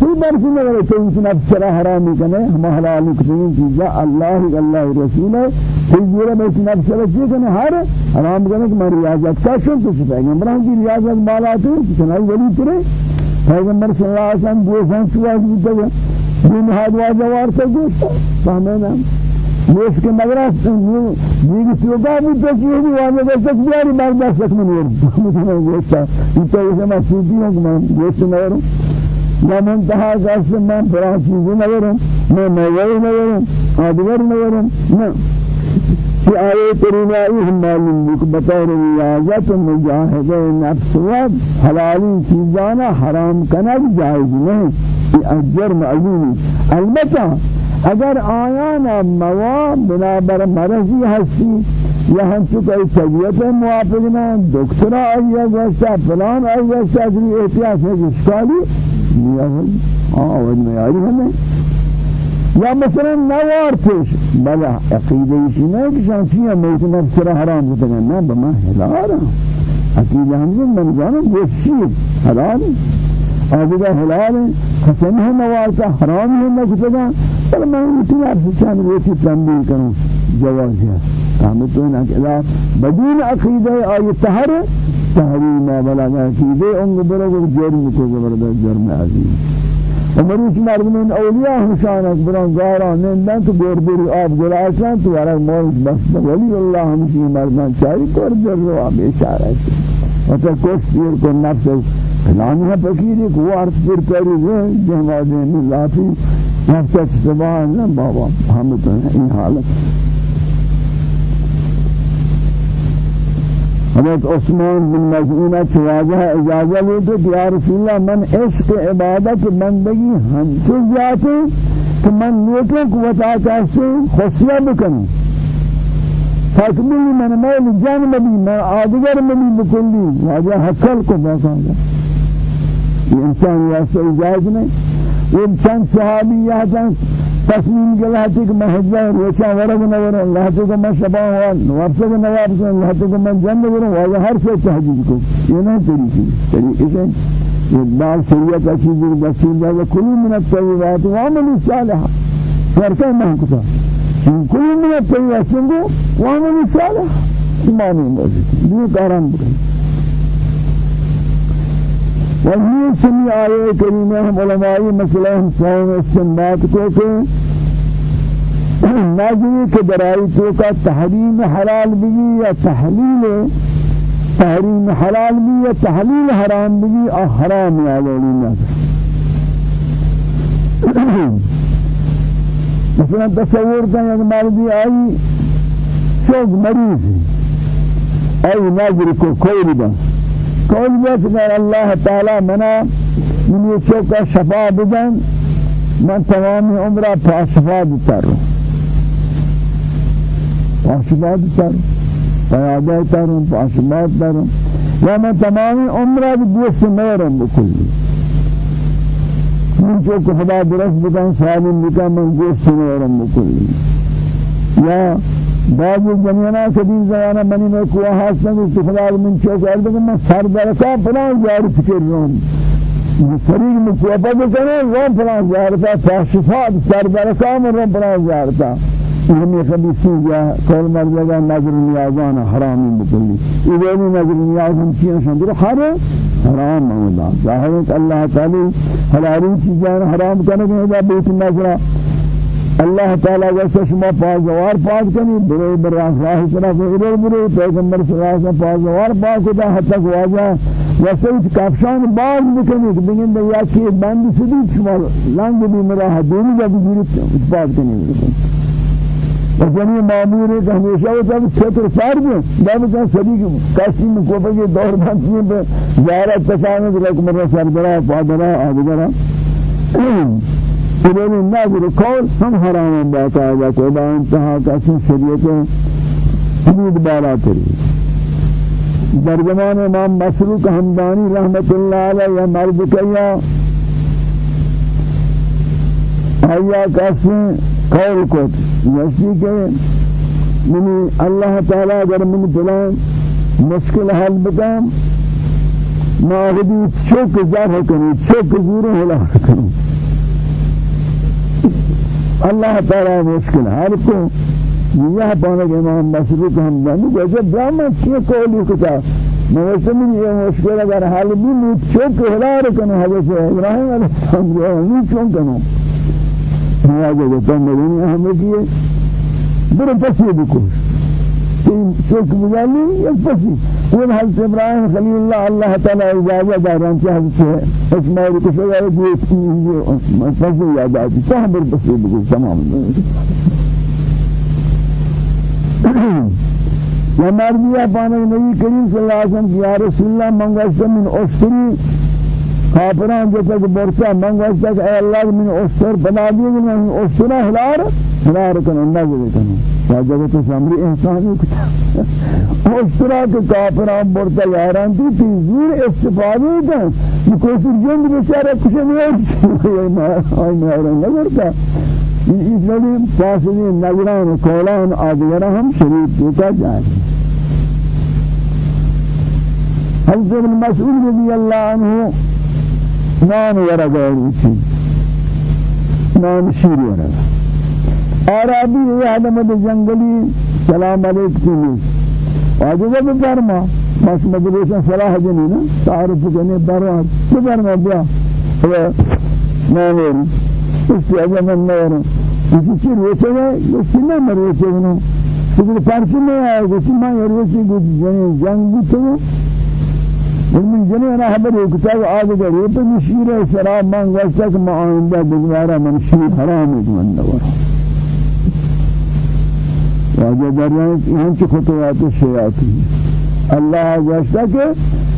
کوئی برس نہیں تو اس نفس سرا حرامی کنے ہم حلال کتنی چیزا اللہ اللہ رسول ہے کوئی جورا میں اس نفس سرا چیز کنے ہر حرام کنے کہ میں ریاضت کا شن تو پیغمبران کی ریاضت مالا تو چنائی ولی ترے پیغمبر صلی اللہ علیہ وسلم دو سان سواز بیتا گا دین حادوا جوار سے گوشتا. فہمینا یہ کہ مدرس یہ سوگا بھی چیز بھی وأنا دے سک بیاری برداشت سک من ورد مجھے گوشتا. یہ تو اسے سوٹی ہوں کہ میں گوشت نہ یا منتہا قسم من فلان چیزی نورم میں موئی نورم آدگر نورم نہ کہ آئے کرینائی ہم معلوم بک بطور ریاضت مجاہد نفس و حلالی چیزانا حرام کنک جائز نہیں یہ جرم عظیمی. البتہ اگر آیانا موا بنابر مرضی ہستی یا ہم چکے طبیعت موافق نہ دکترا آئیہ گوشتا فلان آئیہ گوشتا احتیاط ہے اشکالی آه والمعارف هذا یا مثلا نوار پیش بلا عقیده ایشی نه که شانسیه میت نفس حرام بودن نه به من حلالا عقیده همزن من جانم گوشی حلال آدھگا حلال قسم ہے نوارتا حرام ہے نکتگا بل میں اتی عرص چاند روچی تنبیل کروں جواز ہے کامتو انہا بدون عقیده آئی تحر تحریم بلغ عقیده انگ برو جرم کو زبردست جرم عظیم. ومروش مردمین اولیاء ہمشان اکبران گاران نندن تو گور بری آب گلاشان تو ورق مولش بس ولی اللہ ہمشی مردمان چاہی کور در رو آب اشارہ شد و تا کش پیر کو نفس فلانی ہے فکیری کو وارت پیر کری وہ جہاں دین اللہ فی نفس سبحان اللہ بابا ہمتن این حالت حضرت عثمان بن مجعون چواجہ اجازہ لیتے کہ یا رسول اللہ من عشق عبادت بندگی سے جاتے کہ من نیتوں کو بتا کہتے خصیہ بکنوں فتبی من میل جان مبی من آدگر مبی بکلی. واجہ حقل کو باقا انسان یا سے اجاز نہیں وہ چند صحابی یا چند تصمیم گلا ہے کہ میں حجہ روچا ورگ نہ وروں اللہ تو میں شبا ہوا نوابس کو نوابس اللہ تو میں جنگ وروں وہ ہر سے تہجد کو یہ نہیں طریقے طریقے سے یہ بال شریعت کا چیز رسول اللہ کل من الطیبات وعمل صالح فرقہ میں کتا کل من الطیبات سنگو وعمل صالح معنی موجود. یہ کاران بکن وہی سمی آئے کریمہ ہم علمائی مسئلہ ہم سوام استنبات کو کہ ناجوی کے درائی تو کا تحریم حلال بھی یا تحلیل تحریم حلال بھی یا تحلیل حرام بھی اور حرام یا لولی مثلا تصور کا یک مردی آئی شوق مریض ہے۔ آئی ناظر کو کوئی بس بیت کہ اللہ تعالی منا من یہ چوکا شفا بدن من تمام عمرہ پاشفا دیتا رو پاشفا دیتا رو پیادہ دیتا رو پاشفا دیتا رو یا من تمام عمرہ دوست میرم بکلی من چوک خدا درست بکن سالم بکن من دوست میرم بکلی یا بعض زمانہ کبھی زمانہ منی میں کوہ ہاستن اس خلال من چوک ارد میں سر درکا فلان جار فکر رہوں فریق میں کوہ پا بکنے وہ فلان جارتا فاشفات سر درکا من رہا فلان جارتا ہمیں کبھی سوگیا کول مر لگا نظر نیازان حرامی بکلی ایوانی نظر نیاز ہم شندر ہر حرام مولا ظاہر ہے اللہ تعالی حلالی چیزان حرام کرنے کے بیت نظرہ اللہ تعالی جیسے شما پازوار پاک کنی برے برے راہ طرف ادھر برے پیغمبر صلی اللہ علیہ وسلم پازوار پاک خدا حتی واجہ ویسے اس کافشان باز بکنی کہ بگن دے یا کہ بند سدی شما لنگ بھی مرا دونی جب گیرت پاک کنی اور جنی معمور ہے کہ ہمیشہ وہ جب چھتر سار دیں جب کہ سبھی کاشی مکوپے کے دور بانچنے پہ زیارت تسانت لکم مرہ سردرہ پادرہ آدگرہ ابن الناظر قول ہم حرام باقاعدہ کو با انتہا کسی شریعت حدود بالا تری. در زمان امام مسروق حمدانی رحمت اللہ علیہ مرد کیا آیا کسی قول کو یشی کہ منی اللہ تعالی اگر من فلان مشکل حل بکام ما غدی چوک ظاہر کنی چوک زور حل کنی اللہ تعالی مشکل ہر کو یہ پانے کے امام مسروق ہم جانے جیسے برہمن کیے قولی کتا موسمی یہ مشکل اگر حال بھی نہیں چوک ہلار کنو حضرت ابراہیم علیہ السلام جو ہے چون کنو یہ آگے تو مدینی ہمیں کیے برو پسی بکوش چوک بجالی یک پسی. وہ حضرت ابراہیم خلیل اللہ اللہ تعالی اجازت داران کہ حضرت اسماعیل کو شجاع کو پسی یاد آتی صحبر پسی بکوش تمام. یا مردی پانے نبی کریم صلی اللہ علیہ وسلم کی یا رسول اللہ منگوشتا من اشتری. کافران جیسا کہ برچا منگوشتا کہ اے اللہ من بنا دیئے کہ من اشترا ہلار ہلار کن یا جگہ تو سامری احسانی کتا. اشترا کہ کافران برچا یاران تی تی زیر استفادی کن کوئی جند بچارہ کچھ نہیں آئی مہران نگرتا اسلامی فاصلی نگران کولان آدگرہ ہم شریف ہوتا جائے حضرت ابن مسعود رضی اللہ عنہ نام ورگا روچی نام شیر ورگا عربی یہ آدم جنگلی سلام علیکم. واجب بفرما بس مدرسہ صلاح جنینا تعارف کرنے برات بفرما بیا نام اسی اجا من نورم اسی چی روچه گئے اسی نہ مروچه گنو سکر پرچی میں آئے اسی ماں روچه گو جنگ بھی تو من جنه أنا خبر کتاب آگ گئے تو مشیر شراب من واسطہ کہ ما آئندہ بگوارا من شیر حرام ہے من نور واجہ دریان یہاں کی خطوات الشیاطین اللہ واسطہ کہ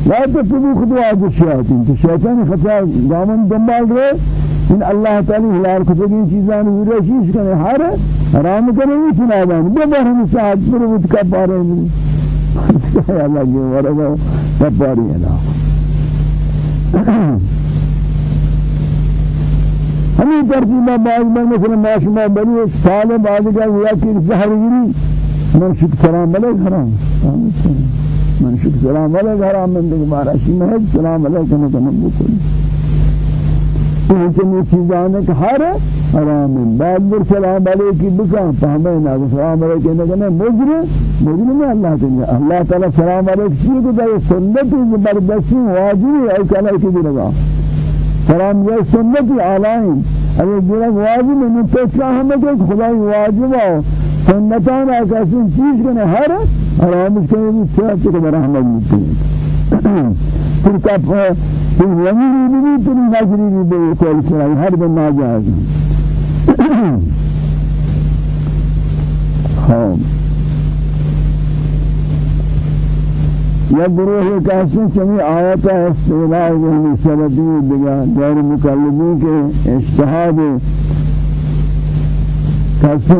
لا تتبعوا خطوات الشياطين الشيطان خطا دامن دنبال رہے ان اللہ تعالی ہلال کو تگین چیزاں ضرور چیز کرے ہر حرام کرے نہیں سنا دو بار ہم ساتھ پر وت کا پارے نہیں اللہ کے ورگا کپاری ہے ہمیں ترتیبہ بعض میں مثلا ماشما بنی سال بعد کا ہوا کہ زہر گری من شک سلام علیک حرام من شک سلام علیک حرام من دوبارہ شمہ سلام علیکم تنبو کوئی چنی چیزاں کہ ہر حرام بعد بر سلام علیکی بکا فہمے نہ سلام علیکی نہ کہ مجرم مجرم اللہ تعالی اللہ تعالی سلام علیک. چیز کو دے سنت. زبردستی واجب ہے کلا کی بھی سلام یہ سنت اعلی اگر دیرا واجب تو کیا ہمیں کہ خدا واجب ہے سنتان ایسی چیز کو ہر حرام اس کے بھی چاہتے کہ رحمت ملتی پھر کا تو یمینی بھی تو نظری بھی بے کول چرائی ہر بن ناجائز ہاں یا گروہ کہتے چمی آیتا استعلاء ذہنی سببی دیگا غیر مکلبین کے اجتہاد کہتے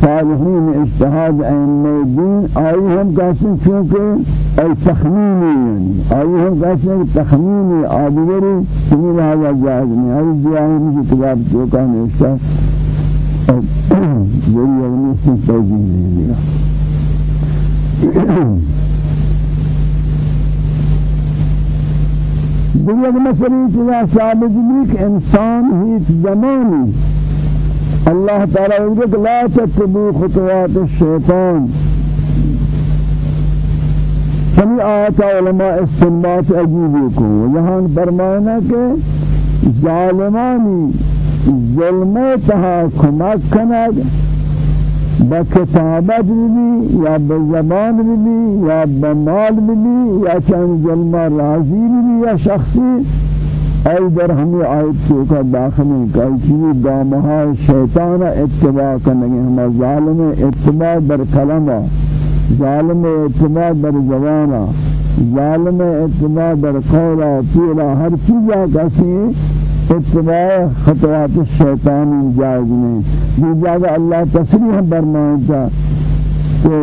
صالحین اجتهاد ائمه دین آئی ہم کہتے چونکہ ای تخمینی یعنی آئی ہم کہتے تخمینی آدگری سمی لہذا جائز نہیں۔ آئی دیانی کی کتاب جو کا نوشتا ذریعہ اگنی سے توجیح نہیں دیا دیگر مسئلہ چیزا ثابت بھی کہ انسان ہی زمانی الله تعالى يقول لا تتبعوا خطوات الشيطان سمی آیات علماء استنباط عجیبی کو۔ یہاں فرمانا کہ ظالمانی ظلم تہا کمک کنگ بکتابت بھی یا بزبان بھی یا بمال بھی یا چند ظلم راضی بھی یا شخصی. ای در ہمیں آیت کو کا داخلی کئی چیز دامہا شیطان اتباع کرنگے ہم ظالم اتباع بر کلمہ ظالم اتباع بر زبانہ ظالم اتباع بر قولا پیلا ہر چیزا کسی اتباع خطوات الشیطان جائز نہیں دی جاگہ اللہ تصریح برمائتا کہ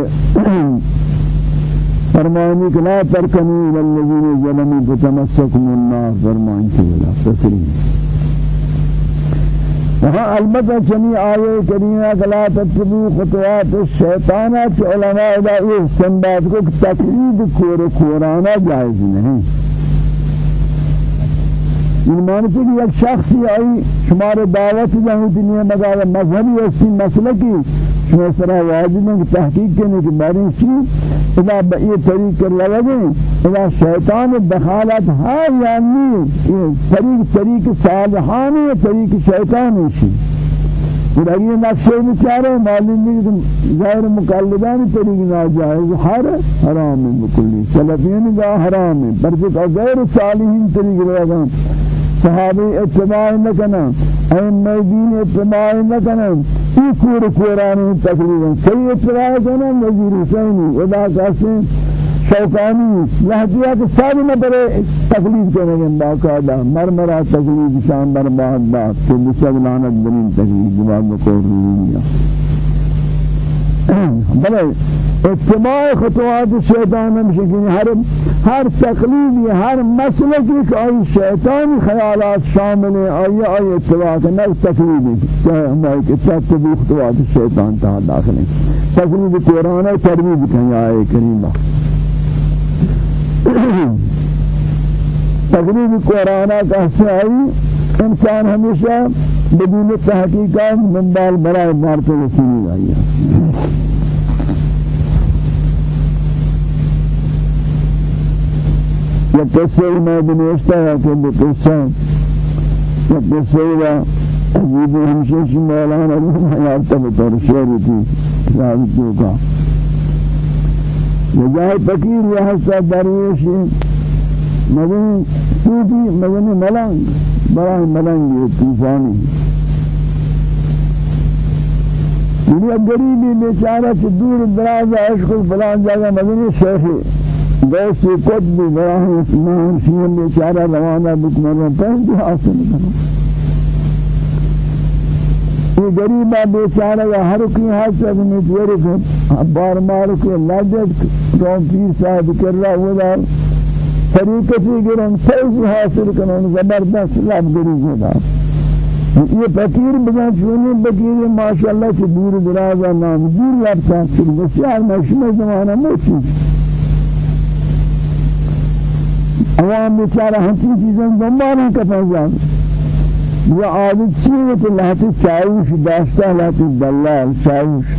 فرمانی کہ لا ترکنوا إلى الذين ظلموا فتمسكوا النار فرمان کی ولا تسلیم وہاں البتہ آیے کریمہ کہ لا تتبعوا خطوات الشیطان کہ علماء دا یہ استنباط کو تقلید کور جائز نہیں۔ این معنی کہ یک شخصی آئی شمار دعوت جہاں دنیا مگر مذہبی اسی مسلکی؟ شما سرا واجب ہے کہ تحقیق کرنے کی بارے چیز اذا یہ طریق کر لگے اذا شیطان دخالت ہے یعنی طریق طریق صالحانی طریق شیطانی شی. اور اگر نقشے بیچارے معلوم نہیں کہ غیر مقلدان طریق ناجائز ہر حرام ہے بکلی. سلفین کا حرام. ہے پر غیر صالحین طریق لگا صحابی اتباع نکنا ائمہ دین اتباع نکنا یہ کور قرآن تقریبا. صحیح اتباع کرنا نظیر حسینی ادا کاسے شوقانی لہدیا کہ ساری برے تقلید کرنے گے باقاعدہ مرمرہ تقلید شان برباد بات کہ مسجد لعنت بنین تقلید جواب کو رویا بلے اتباع خطوات شیطان ہمشکین ہر ہر تقلید ہر مسئلہ کی کوئی شیطانی خیالات شامل ہیں آئی آئی اتباع کا نہ تقلید ہے ہمارے کہ تتبع خطوات شیطان تہا داخل ہیں۔ تقلید قرآن ہے تربیت کہیں آئے کریمہ تقریب قرآن کا سعی انسان ہمیشہ بدون تحقیقات منبال برائے مارتے رسولی آئی یا قصے میں بنوشتا ہے کہ بقصہ یا قصے و عجیب ہمشیش مولانا روح حیارتا بطور شعر تھی راوتوں کا وجاه فقير يا حسا درويش. مدن صوفي مدن ملنگ. برای ملنگ طوفانی. دنیا غریبی بیچارہ چھ دور دراز عشق فلان جگہ مدن شیخ دوستی قطب براہ اسمان شیم بیچارہ روانہ بکمرہ پہنچ حاصل کرنا یہ غریبہ بیچارہ یا ہر کوئی حاصل میں تیرے کو بار مار کے لجت تو پیر صاحب کر رہا ہوا طریقتی گرن فیض حاصل کرن زبردست لب گری ہوتا یہ فقیر بجان چونی فقیر ماشاءاللہ سے دور دراز نام دور لب ساتھ بسیار مشمع زمانہ موچی عوام بیچارہ ہنچی چیزیں دنبال ہیں کفا جان یا عادت چیئے کہ لہتی چاوش داشتا لہتی دلال چاوش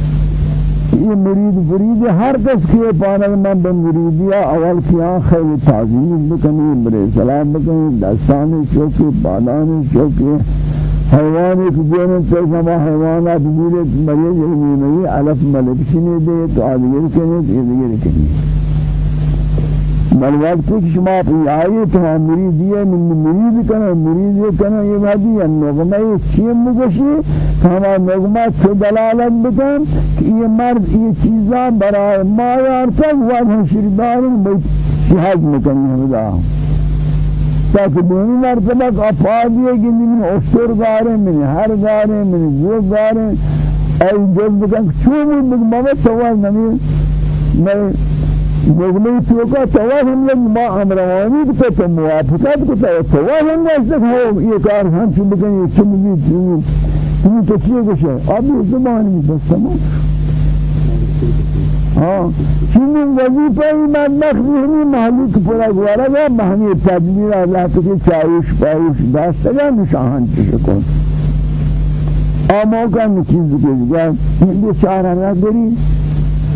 یہ مرید فرید ہر کس کے پانا من بن مریدیا اول کیا خیل تعظیم بکنی برے سلام بکنی دستان چوکے پادان چوکے حیوان ایک جنن تیسما حیوانات مولت مریض علمی نہیں علف ملک چنے دے تو آدھگر کنے تو ادھگر کنے بل وقت شما آئے تو مرید یہ من یہ کنا یہ بھادی ہے نغمہ یہ چیم مگشی ہما نغمہ چھ دلالت بکن کہ یہ مرد یہ چیزاں برائے مایار تک وقت ہم شردارن شہاد مکنی ہمدا تاکہ دونی مرتبہ افادی ہے کہ من اشتر گارے من ہر گارے من جو گارے ای جذب کن چوبی بگمہ سوال نمی میں مغنی تو کا توا ہم لوگ ما امروانی کو تو موافقت کو تو توا ہم نے اس کو یہ کار ہم چھ بکن یہ چھ بھی تم تو کیے گشے اب زبان میں بس تمام. ہاں چنین وظیفہ مخزی ہمی محلی پورا گوارا گا بہمی تدبیر اللہ تکی چاوش پاوش داشتا نشاہن چشکون آموکا نچیز کے گا ہندی چارہ نہ دری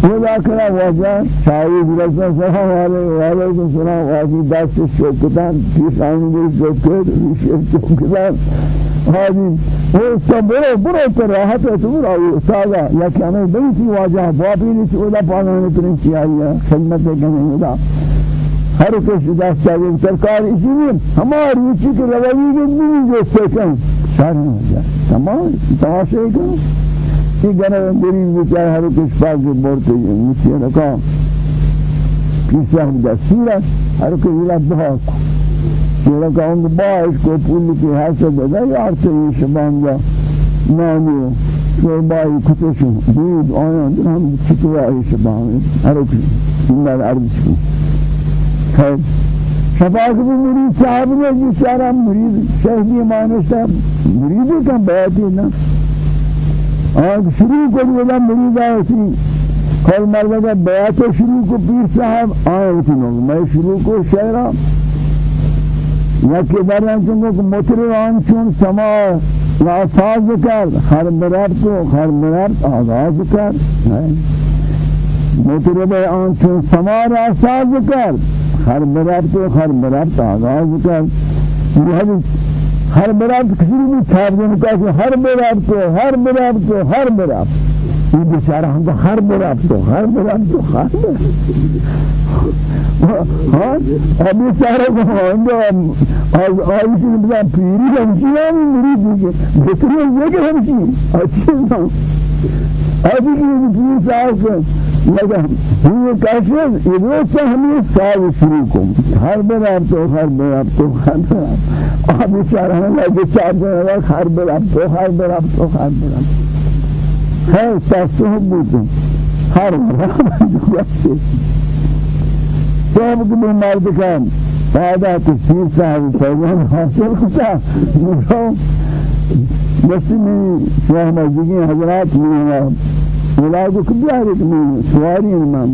خدا کرا واجا شاہی رسول سلام علیہ وعلیکم السلام واجی دست شوکتان پیشانی دل شوکت ریشت شوکتان حاجی وہ سب برو برو پر راحت ہے تو برو. استاذا لیکن ہمیں بڑی سی واجہ بابی نے چولا پانا نے ترین کیا خدمت کرنے ہوگا ہر کس دست چاہیے سرکار اسی لیے ہماری اچھی کے روی کے بھی جو سیکھیں شاہی ہو جائے تمام تماشے کرو یہ گنے گریز بچائے ہر پاک کے بورتے مجھے رکھا کسی ہم دستور ہے ہر کچھ اللہ بہاک یہ رکھا ان کے باعث کو پولی کی حیثت ہے۔ یار سے یہ شبان جا نامی شوی بائی کتشو دید آیان در ہم چکوہ ای شبان۔ ہر کچھ زندہ عرض کو خیر۔ شفاق بھی مرید صاحب نے جس چارہ مرید شہدی مانشتا مریدی کا بیعتی نا۔ آج شروع کو بولا مریض آئے کل مرد کا بیعت شروع کو پیر صاحب آئے تھی میں شروع کو شہرہ یا کہ درن چنگو مطربان چون سما یا ساز کرد ہر مرد کو ہر مرد آغاز کرد. مطرب آن چون سما را ساز کرد ہر مرد کو ہر مرد آغاز کرد. یہ ہر مرد کسی بھی دینے کا ہر مرد کو ہر کو ہر این بیچاره هم تو هر برفت تو هر برفت تو هر ها؟ ابی بیچاره کو هم از آیشی بزن پیری همشی هم میری دیگه. بسیار یک همشی اچھی نام ابھی پیر صاحب کو لگا یہ کیسے یہ روز سے ہم یہ سال شروع کو ہر تو ہر برفت تو ہر برفت ابھی بیچاره ہم لگے چار دن ہر برفت تو ہر برفت تو ہر برفت خیر تصحیح بودم هر صاحب کو مرد کن بعد تفسیر صاحب پیغام حاصل کتا مسلمی شاه مجدی حضرات میں ولاد کو بیار میں سواری امام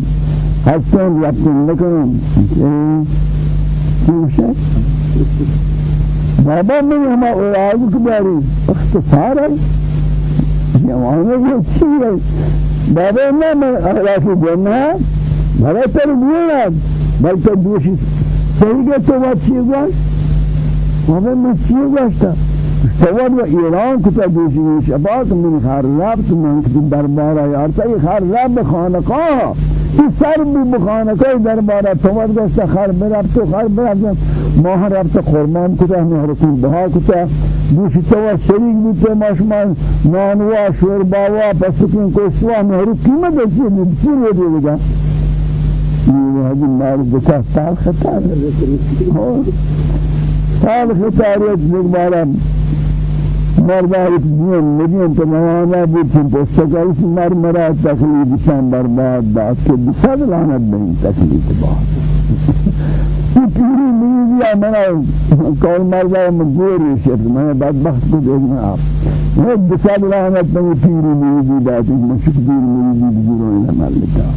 حسن رفتن نکنم کیوشه بابا میں ہم أولاد کو بیاری اختصار ہے جوانه که چیه بابا نه من اخلاقی جنه بابا تر بیاد بلکه دوشی صحیح تو ما چیه گوش بابا من چیه گوشتا سواد و ایران کتا دوشی شباک من خراب تو من کتی دربارا یارتا ای خراب خانقاه این سر بی بخانقاه دربارا تو ود گوشتا خر برب تو خر برب ماه رفت خرمان کتا حرکون بها کتا. دوشی تو شریک بیتے ماشمان نانوا شورباوا پسکن کوشوا مهر قیمت اچھی بسیر ہو دے گا یہ حدی مار دکا سال خطار سال خطاریت بگبارا مردار دین مدین تماما بودن پستکال مر مرا تکلیف شان برباد داد که بسد لعنت بین تکلیف باد پیری میزیا منا کول مردا مجبوری شد میں بدبخت کو دیکھنا آپ وہ بسال رحمت میں پیری میزی بات مشک دیر میزی ملکا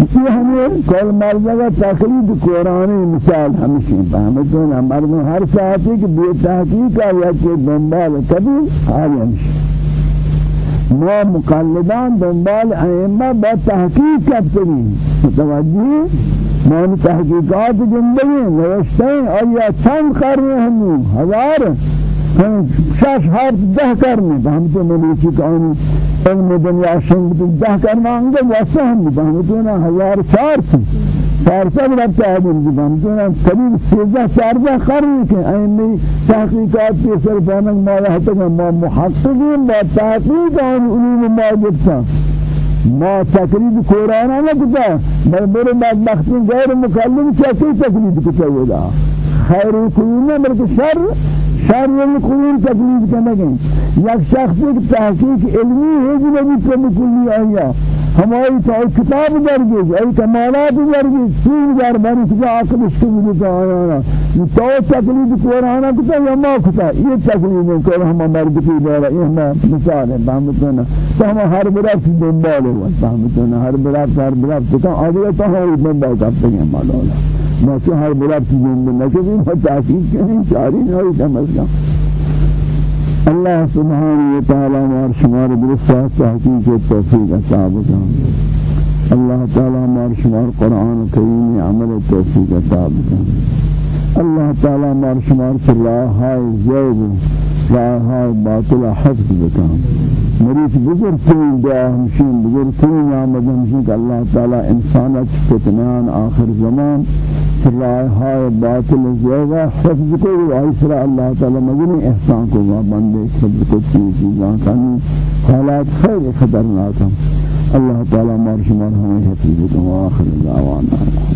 یہ ہمیں کول مردا کا تقلید قرآنی مثال ہمیشہ فهمتون ہمارے میں ہر ساعتی کہ بے تحقیق یا کہ دنبال کبھی حال ہمیشہ ما مقلدان دنبال ائمه با تحقیق کرتے متوجہ من تحقیقات زندگی نوشته آیا چند قرن هم هزار. شش هفت ده قرن هم تو ملیچی که آنی علم دنیا شنگ ده قرن آنگه واسه هم تو نه هزار چار سی. چارصد رب تعلیم دیدم تو نه قریب سیزده چارده قرن که اینی تحقیقات پیسر پانک ما رہتا ما محققین با تحقیق آن علوم ما گفتن. ما تقلید قرآن نکتا بل میرے بدبختی غیر مکلم کیسے تقلید کتا ہوگا خیر القرون بلکہ شر شر القرون تقلید کرنے یک شخص کی تحقیق علمی ہے جو نبی کو کلی آیا ہماری تو کتاب درگیز ای کمالات درگیز سین در بری تو عقل اشتبه تو آیا. تو تقلید قرآن کتا یا ما کتا. یہ تقلید کو ہم مرد کی دارا یہ ہم مثال ہے فهمتنا تو ہم ہر برات دنبال ہوا فهمتنا ہر برات ہر برات تو آگے تو ہم دنبال کرتے ہیں مولانا ما کہ ہر برات دنبال نہ کہ وہ تحقیق کریں چاری نہ ہوئی سمجھ اللہ سبحانہ و تعالی مار شمار درست تحقیق توفیق عطا بکن اللہ تعالی مار شمار قرآن کریم عمل توفیق عطا بکن اللہ تعالی مار شمار راہ زیب راہ باطل حفظ بکن مریض بزرگ ترین دعا ہمشین بزرگ ترین آمد ہمشین کہ اللہ تعالی انسانت فتنان آخر زمان رائے باطل زیغا حفظ کو عیسرا اللہ تعالی مجنی احسان کو بندے حفظ کو چیزاں کانی حالات خیر خطرناک ہم اللہ تعالی مارشمان ہمیں حفظ کو آخر دعوانا مناسبت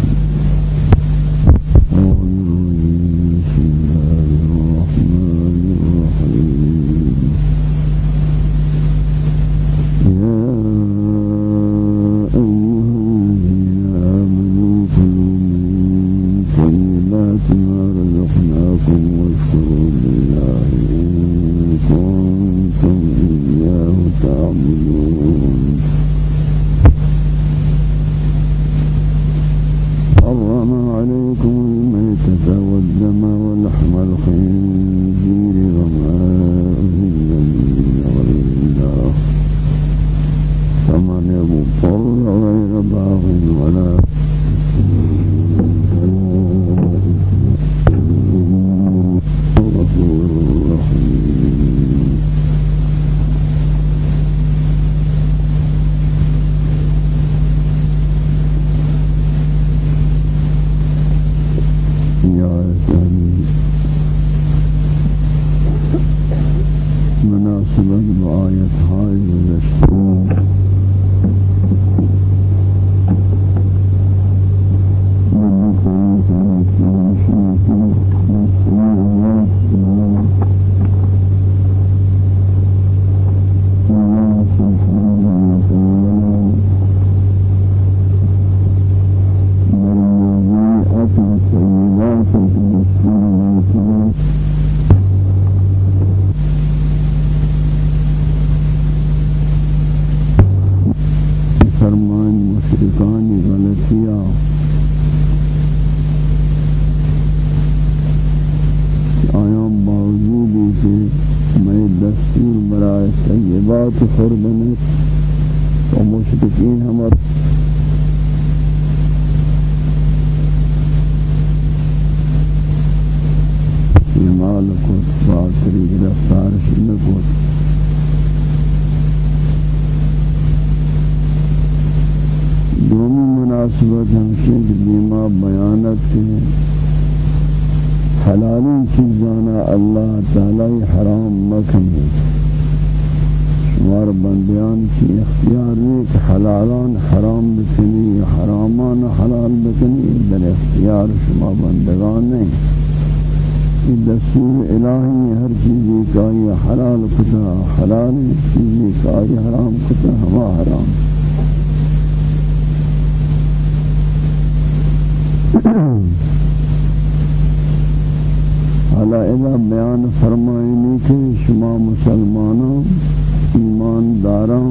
کافر بنید و مشرکین همه اعمال کن باطری گرفتارش نکن دومی مناسبت حلال کتا حلال چیزی کاری حرام کتا ہما حرام. حالا اذا بیان فرمائنی کہ شما مسلمانوں ایمانداروں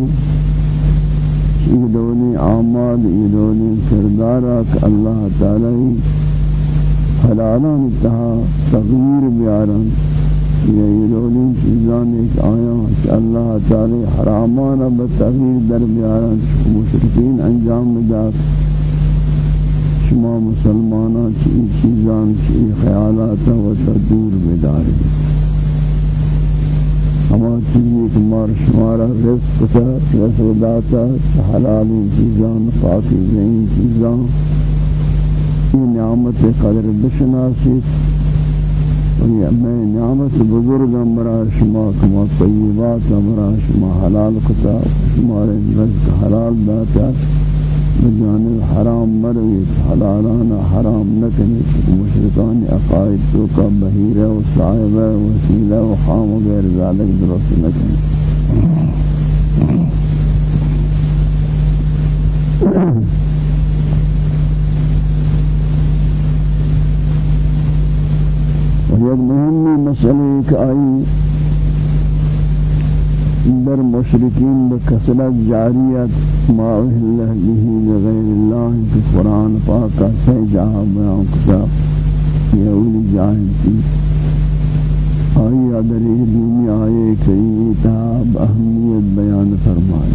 ایدونی اعمال ایدونی کردارا کہ اللہ تعالی حلالان تہا تغییر بیارن یعنی یہ رولی چیزان ایک آیا کہ اللہ تعالی حرامان بتغییر در بیاران مشرقین انجام داد شما مسلمانان چی چیزان چی خیالات و دور بداری اما چیزی که مار شما را رزق تا رزق داتا حلالی چیزان فاکی زین چیزان این نعمت قدر بشناسید. میں نعمت بزرگم برای شما کما طیبات برای شما حلال کتا شمار رزق حلال داتا بجانب حرام مروید حلالان حرام نکنید مشرکان اقائد تو کا بحیرہ و صاحبہ وسیلہ و خام و غیر ذالک درست نکنید یک مهمی مسئله که آئی در مشرکین بکسرت جاریت ما اهله به لغیر الله که قرآن پاک سے جہاں بیان کتا یہ اولی جاہل کی آئی ادری دنیا آئے کئی تاب اہمیت بیان فرمائے۔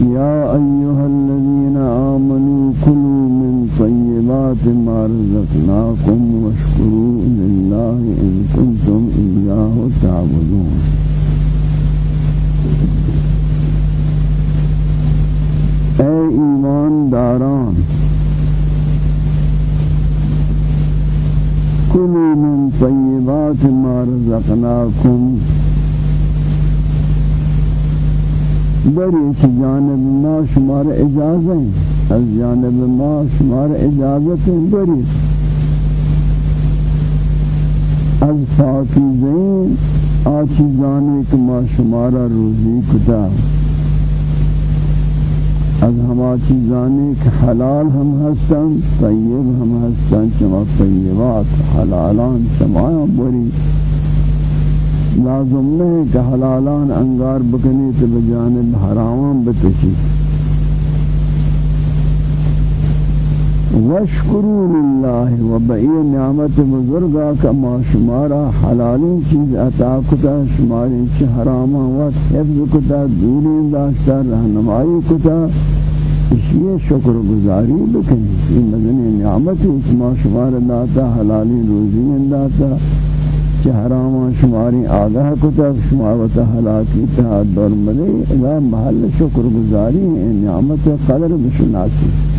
يا أيها الذين آمنوا كلوا من طيبات ما رزقناكم واشكروا لله إن كنتم إياه تعبدون. اے ایمان داران. كلوا من طيبات ما رزقناكم. که جانب ما شمار اجازه از جانب ما شمار اجازت بری از پاکیزه آچیزانی که ما شمارا روزی کتا از ہما چیزانی کہ حلال ہم ہستن طیب ہم ہستن چما طیبات حلالان چمایاں بری لازم نہیں کہ حلالان انگار بکنی تو بجانب حرامان بتشی وشکروا لله و بئی نعمت بزرگا کما شمارا حلالین چیز عطا کتا شماری چی حراما وقت حفظ کتا دوری داشتا رہنمائی کتا۔ اسلیے شکر گزاری بکنی۔ یہ مدنی نعمت اس ما شمار داتا حلالی روزی داتا کہ حرام شماری آگاہ کتا شما و تحلاکی تحاد دور ملے اذا محل شکر گزاری نعمت قدر بشناسی۔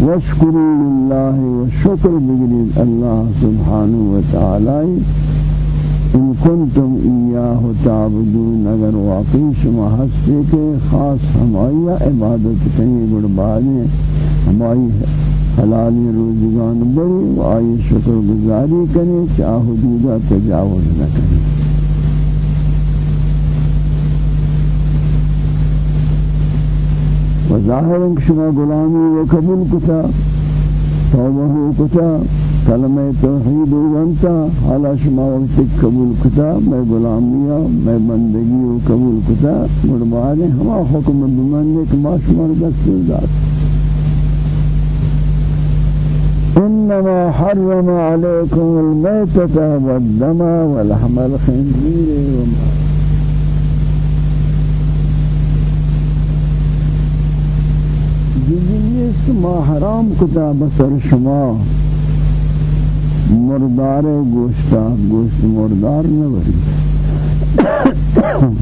وشکری اللہ و شکر بگرید اللہ سبحانہ وتعالی ان کنتم ایاہ تعبدون، اگر واقعی شما ہستے کے خاص ہمائی عبادت کنی گڑبانے ہمائی حلالی روزگان بری و آئی شکر گزاری کنی چاہ حدودہ تجاوز نہ کنی و ظاہر شما غلامی و قبول کتا توبہ کتا کلمہ توحید وانتا حالا شما وقت قبول کتا میں غلامیہ میں بندگی و قبول کتا مربعان ہما حکم بمانے کہ ما شما دستور داد. إنما حرم عليكم الميتة والدم ولحم الخنزير وما چیزی ما حرام کتا بسر شما. مردار گوشتا گوشت مردار نبری.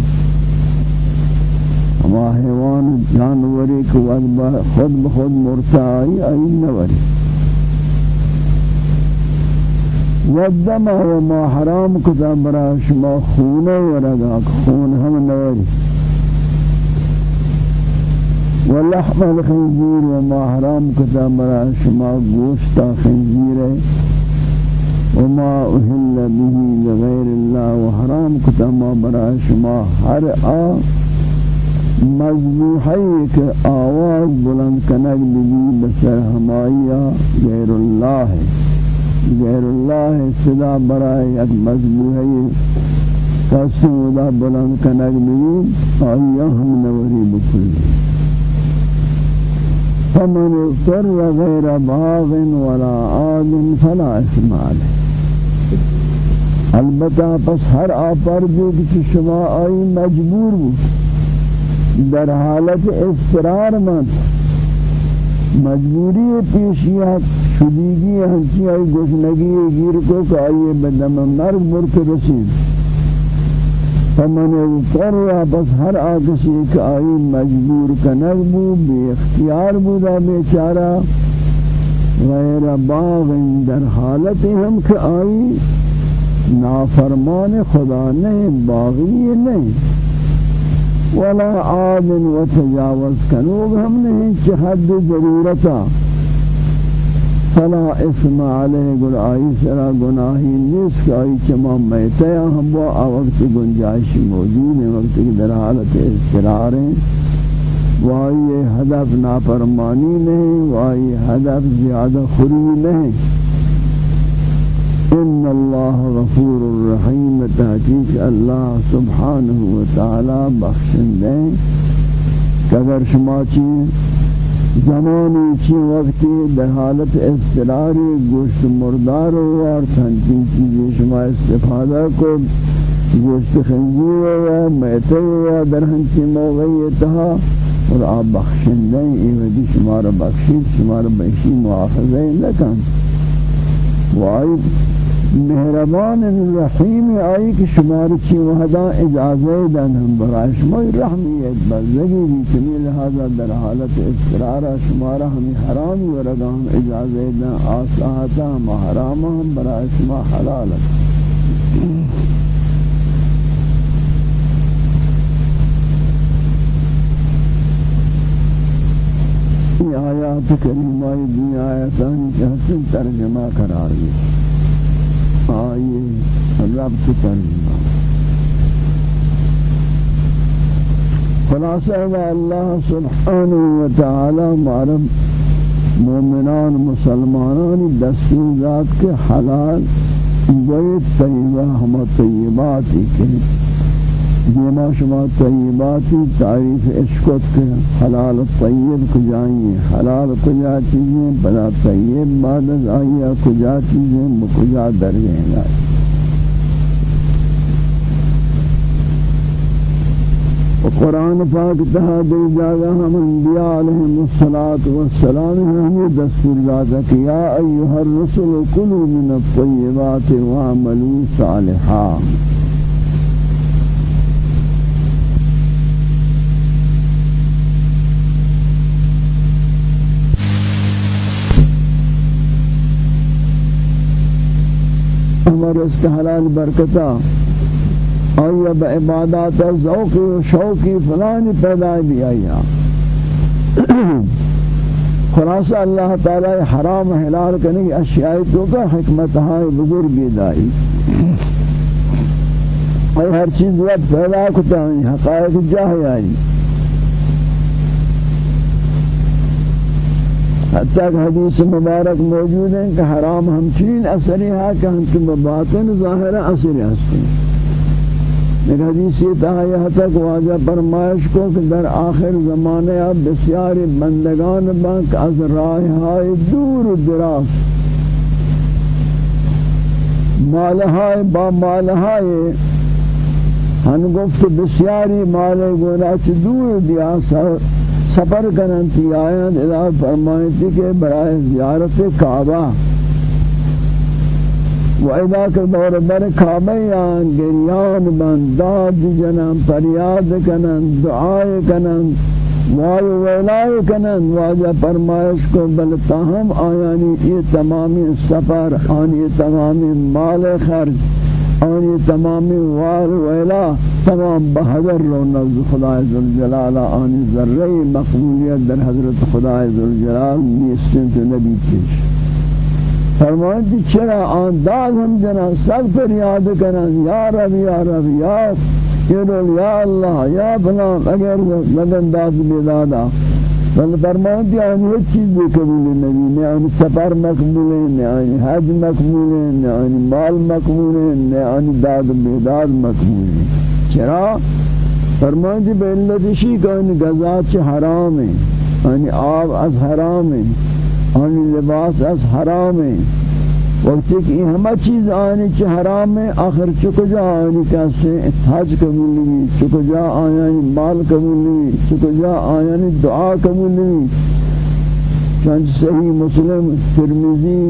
اما حیوان جانوری کو خود بخود مرتا آئی آئی نبری. ودم و ما حرام کتا برا شما خون ورگا خون هم نوری ولحم الخنزير وما حرام كتا مرا شما گوشتا خنزير وما أهل به لغير الله وحرام كتا ما برا شما مذبوحی که آواز بلند کنگ بگی بسر ہمایا غیر اللہ غیر اللہ صدا برای یک مذبوحی کسودا بلند کنگ بگی آیا ہم نوری فمن اضطر غير باغ ولا عاد فلا اسم عليه. البتہ پس ہر آپر جو کہ شما آئی مجبور ہو در حالت افترار من مجبوری پیشیات شدیگی ہنچی آئی گشنگی گیر کو کہ آئیے بدم مرگ مرک رسید. فمن اضطر بس ہر آکسی کہ آئی مجبور کنگ بو، بے اختیار بودا بیچارہ، غیر باغ در حالت ہم کہ آئی نافرمان خدا نہیں باغی نہیں ولا عاد و تجاوز کنوگ ہم نہیں چہد ضرورتا۔ فلا اسم علیہ گل آئی سرا گناہی نیس کہ آئی چما میتے ہم وہ وقت گنجائش موجود ہیں، وقت کی در حالت استرار ہیں۔ وائی ہدف نافرمانی نہیں وائی ہدف زیادہ خری نہیں۔ ان اللہ غفور الرحیم، تحقیق اللہ سبحانہ وتعالی بخشن دیں کہ اگر شما چیز زمانی چی وقتی به حالت استراری گوشت مردار و وارتن چیزی شما استفاده کن گوشت خنجی و میتر و در هنچی موقعیتها اور آپ بخشندہ ہیں یہ ودی شمار بخشید شمار بیشی معافظہ نکن. وائد مهربان رحیم آئی کہ شمار چی وحدا اجازه دن ہم برای شما رحمیت بزگی بھی چمی لہذا در حالت اصرارا شمارا ہمی حرامی ورگا ہم اجازه دن آساہتا ہم حراما ہم برای شما حلالت یہ آیات کریمہ دنیا آیتانی کہ حسن ترجمہ قرار دی آئیے رب کی ترجمہ خلاصہ اللہ سبحانہ وتعالی مومنان مسلمانان دستور ذات کے حلال ویت طیبہ ہم طیباتی کے دیما شما طیباتی تعریف عشقت کے حلال طیب کو کجائیں حلال کجا چیزیں، بلا طیب بعد از آئیا کجا چیزیں بکجا درجیں گائیں قرآن پاک تہا دل جاگا ہم انبیاء علیہم الصلاة والسلام ہمیں دستور داتا کہ یا ایوہ الرسل کلو من الطیبات وعملوا صالحا۔ اس کا حلال برکتا آیا با عبادات ذوقی و شوقی فلانی پیدا بھی آیا خلاصہ اللہ تعالی حرام حلال کرنے کی اشیاء تو کا حکمت ہے بزرگی دائی۔ اور ہر چیز وقت پیدا کتا ہے حقائق جاہی آئی۔ حتی کہ حدیث مبارک موجود ہیں کہ حرام ہمچین اثری ہے کہ ہم تم باطن ظاہر اثری ہستے ہیں ایک حدیث یہ تھا یہ تک واضح فرمائش کو کہ در آخر زمانے اب بسیار بندگان بانک از راہ دور دراز مالہائے با مالہائے ہن گفت بسیاری مال گونا چ دور دیا سفر کنن تی آیان ادا فرمائیں تھی کہ برائے زیارت کعبہ و ادا کے دور بر کعبہ یان گریان بنداد جنم پریاد کنن دعائے کنن وای ویلائے کنن واجہ فرمائش کو بل آیانی یہ تمامی سفر آنی تمامی مال خرج آنی تمامی وار ویلا تمام بہدر رو نزد خدای ذوالجلال آنی ذرہ مقبولیت در حضرت خدای ذوالجلال نیستن تو نبی پیش. فرمائیں چرا آن داد ہم جنا سب پر یاد کرن یا رب یا رب یا یا اللہ یا فلان اگر لگن داد بیدادا. بل فرمان دیا ان ہیچ چیز بھی قبول نہیں نہ ان سفر مقبول ہے نہ ان حج مقبول ہے نہ ان مال مقبول ہے نہ ان داد بیداد مقبول. ہے چرا؟ فرمان دی بلد شی کہ ان غذا چ حرام ہے ان آب از حرام ہے ان لباس از حرام ہے وقتی کہ ہمہ چیز آنی چھ حرام ہے آخر چکو جا آنی کیسے حج قبول نہیں چکو جا آنی مال قبول نہیں چکو جا آنی دعا قبول نہیں چنچ صحیح مسلم ترمیزی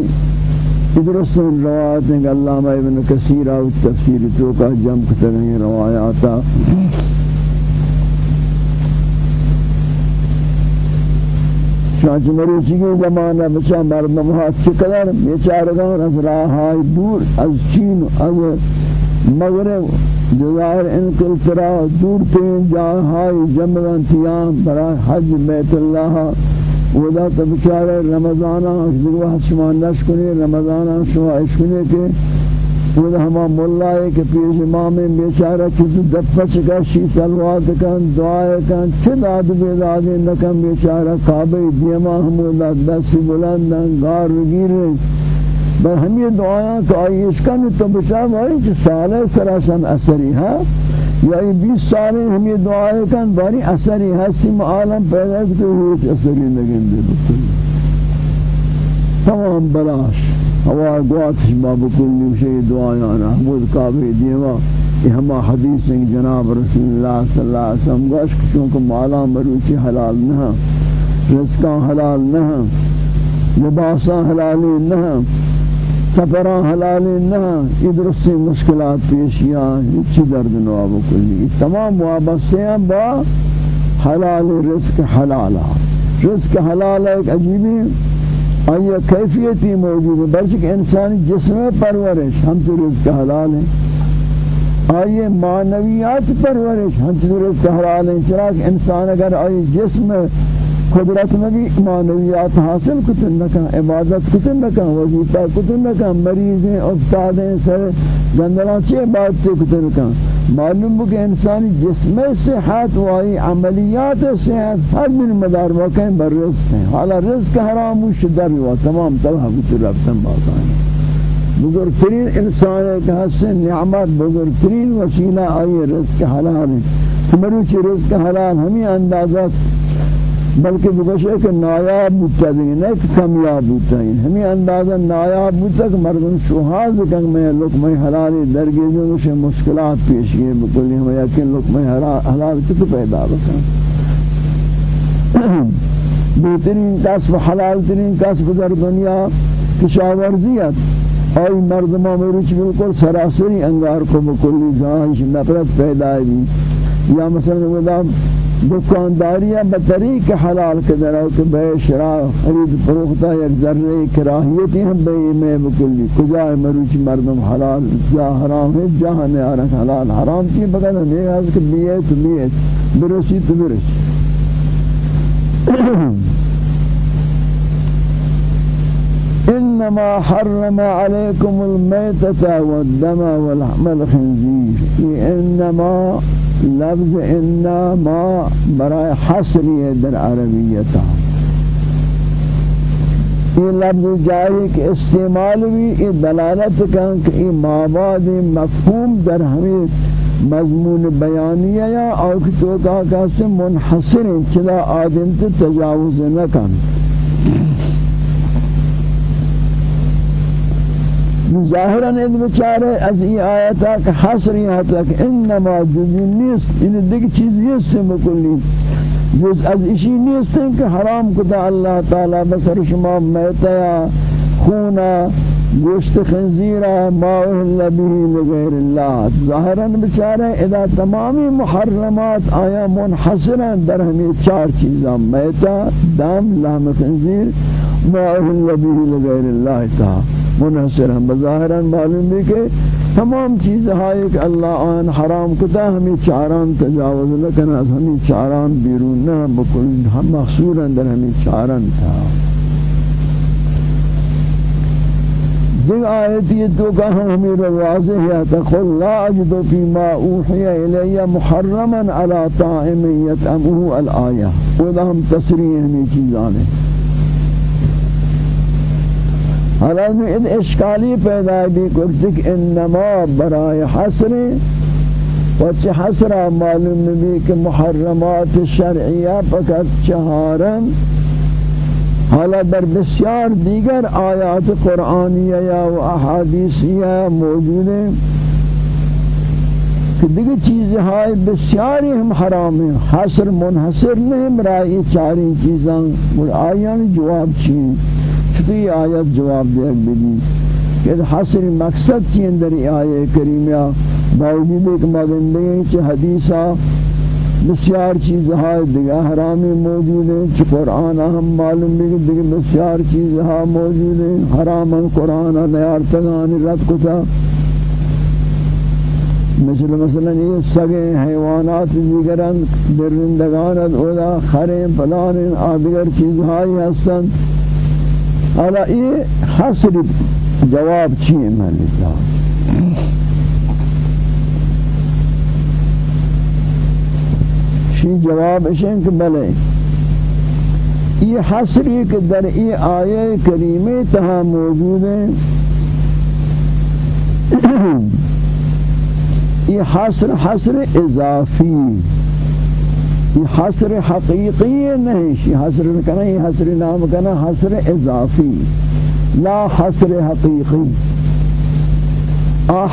ادرس روایت ہیں کہ اللہ ابن کثیرہ تفسیر تو کا جم کتر ہیں چانچ مروچی کے زمانہ بچا مردم ہاتھ چقدر بیچارگان از راہائی دور از چین از مغرب جزائر انکل ترا دور تین جاہائی جمعان تیام برای حج بیت اللہ ودا تبچارے رمضانہ شما نشکنی رمضانہ شما اشکنی کہ خود ہما مولا ہے کہ پیش امام بیچارہ کسی دفع چکا شی سلوات کن دعائے کن چھ داد بیدادی نکن بیچارہ قابع دیما ہمولا دست بلندن گار گیرے بل ہم یہ دعائیں کہ آئیش کن تو بشام آئی چھ سالے سراسن اثری ہے۔ یا یہ بیس سالے ہم یہ دعائیں کن باری اثری ہے سیم عالم پیدا کتے ہوئے اثری لگن دے تمام بلاش۔ ہوا گواتش باب کلی شی دعایانا حمود کعبے دیوا۔ یہ ہما حدیث ہیں جناب رسول اللہ صلی اللہ علیہ وسلم گوش چونکہ مالا مروچی حلال نہ رزقاں حلال نہ لباساں حلالی نہ سفراں حلالی نہ ادرسی مشکلات پیشیاں ہیچی درد نواب کلی تمام وابستے ہیں با حلال رزق حلالا۔ رزق حلال ایک عجیبی آیا کیفیتی موجود ہے؟ بلکہ انسانی جسم پرورش ہم تو رزق حلال ہیں آئیے معنویات پرورش ہم تو رزق حلال ہیں چراک انسان اگر آئی جسم قدرت بھی معنویات حاصل کتن نکا عبادت کتن نکا وظیفہ کتن نکا مریضیں افتادیں سر گندلان چی عبادت کتن نکا؟ معلوم ہو کہ انسانی جسم صحت وائی عملیات صحت ہر من مدار واقع بر رزق ہیں حالا رزق حرام و شدر ہوا تمام طلح کچھ رفتن باقا ہے بزرگترین انسان ایک حسن نعمت، بزرگترین وسیلہ آئی رزق حلال ہے مروچی رزق حلال ہمیں اندازت بلکہ بگوشے کہ نایاب بودتا دیگه نہیں کہ کمیاب بودتا ہے ہمیں اندازہ نایاب بودتا کہ مردم شوحاز کنگ میں لکمہ حلالی درگیزوں میں مشکلات پیش گئے بکلی ہمیں یقین لکمہ حلال کتو پیدا بکن۔ بہترین کسب حلال ترین کسب در دنیا کشاورزیت آئی مردمہ میں روچ بالکل سراسری انگار کو بکلی جہاں نفرت پیدا بھی۔ یا مثلا دکانداری بطریق حلال کے درو کہ بے شرا خرید فروختہ یک ذرے کراہیتی ہم بے میں بکلی۔ کجا مروچ مردم حلال جا حرام ہے جہاں نے آرک حلال حرام کی بغیر ہمیں از کہ بیعت بیعت برسی تو برسی۔ إنما حرم عليكم الميتة والدم والحم الخنزير إنما لفظ إنما براء حصري در عربية یہ لفظ جاری کے استعمال بھی یہ دلالت کن کہ یہ ماباد مفہوم در ہمیں مضمون بیانیہ یا اوکتو کا کسی منحصر چلا آدم تجاوز نہ ظاهرا این بیچاره از این آیات که حصری هست که انما جزی نیست. این دیگه چیزی نیست بکلی. جز از ایشی نیست که حرام کده الله تعالی بسر شما میتیا خونا گوشت خنزیرا ما أهل به لغیر الله ظاهرا بیچاره اذا تمامی محرمات آیا منحصرا در همین چار چیزا. میتا دم لحم خنزیر ما أهل به لغیر الله تعالی منحصر ہم بظاہرا معلوم بھی کہ تمام چیز ہائے کہ اللہ آن حرام کتا ہمیں چاران تجاوز لکن از ہمیں چاران بیرون نہ بکل ہم مخصورا در ہمیں چاران تھا. دیکھ آیتی تو کہ ہمیں واضح ہے تقول لا اجد فيما اوحی الی محرما على طائم یتعمه الآیہ. وذا ہم تصریح ہمیں چیزانے حالا این اشکالی پیدا بھی کرتے انما برای حسر و چه حسر معلوم بھی کہ محرمات شرعیہ فقط چهارن حالا در بسیار دیگر آیات قرآنیہ یا و احادیثیہ موجود ہیں کہ دیگر چیزیں ہائی بسیاری ہم حرام ہیں حسر منحصر نہیں برای چاری چیزاں آیان جواب چین چطوری آیت جواب دے بدی کہ حاصل مقصد چی اندر آیت کریمہ باوجود ایک مدندگی چی حدیثہ بسیار چیزها دیگه حرامی موجود ہیں چی قرآن ہم معلوم بھی دیگه بسیار چیزها موجود ہیں۔ حرام قرآن نیار تگانی رد کتا۔ مثل مثلا یہ سگے حیوانات دیگران، درندگان، اولا، خریں، پلانیں، آدگر چیزهایی هستند حالا یہ حصر جواب چیئے میں لکھا شی جواب اشن کہ بلے یہ حصری کہ در ای آیے کریمے تہا موجود ہیں یہ حصر حصر اضافی. یہ حصر حقیقی نہیں شی حصر کنا یہ حصر نام کنا حصر اضافی لا حصر حقیقی۔